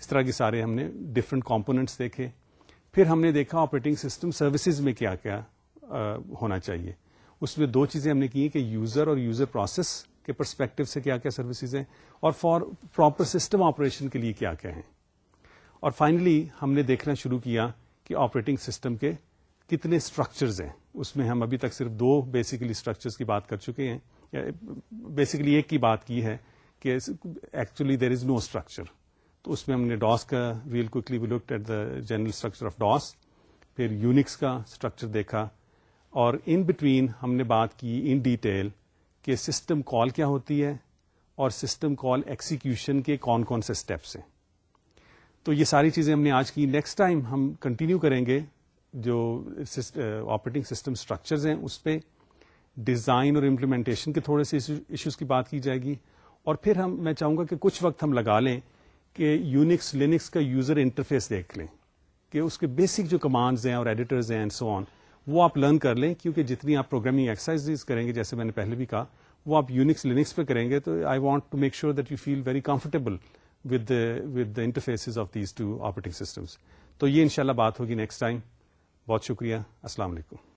اس طرح کے سارے ہم نے ڈفرنٹ کمپوننٹس دیکھے پھر ہم نے دیکھا آپریٹنگ سسٹم سروسز میں کیا کیا ہونا چاہیے اس میں دو چیزیں ہم نے کی کہ یوزر اور یوزر پروسیس کے پرسپیکٹو سے کیا کیا سروسز ہیں اور فار پراپر سسٹم آپریشن کے لیے کیا کیا ہیں اور فائنلی ہم نے دیکھنا شروع کیا کہ آپریٹنگ سسٹم کے کتنے اسٹرکچرز ہیں اس میں ہم ابھی تک صرف دو بیسیکلی اسٹرکچرز کی بات کر چکے ہیں بیسیکلی ایک کی بات کی ہے کہ actually there is no structure تو اس میں ہم نے ڈاس کا quickly we look at the general structure of DOS پھر یونکس کا اسٹرکچر دیکھا اور ان بٹوین ہم نے بات کی ان ڈیٹیل کہ سسٹم کال کیا ہوتی ہے اور سسٹم کال ایکسیکیوشن کے کون کون سے اسٹیپس ہیں تو یہ ساری چیزیں ہم نے آج کی نیکسٹ ٹائم ہم کنٹینیو کریں گے جو آپریٹنگ سسٹم اسٹرکچرز ہیں اس پہ ڈیزائن اور امپلیمنٹیشن کے تھوڑے سے ایشوز کی بات کی جائے گی اور پھر ہم میں چاہوں گا کہ کچھ وقت ہم لگا لیں کہ یونکس لینکس کا یوزر انٹرفیس دیکھ لیں کہ اس کے بیسک جو کمانڈز ہیں اور ایڈیٹرز ہیں اینڈ سو آن وہ آپ لرن کر لیں کیونکہ جتنی آپ پروگرامنگ ایکسرسائز کریں گے جیسے میں نے پہلے بھی کہا وہ آپ یونکس لینکس پہ کریں گے تو I want to make sure that you feel very comfortable with with interfaces of these two operating systems تو یہ انشاءاللہ بات ہوگی نیکسٹ ٹائم بہت شکریہ السلام علیکم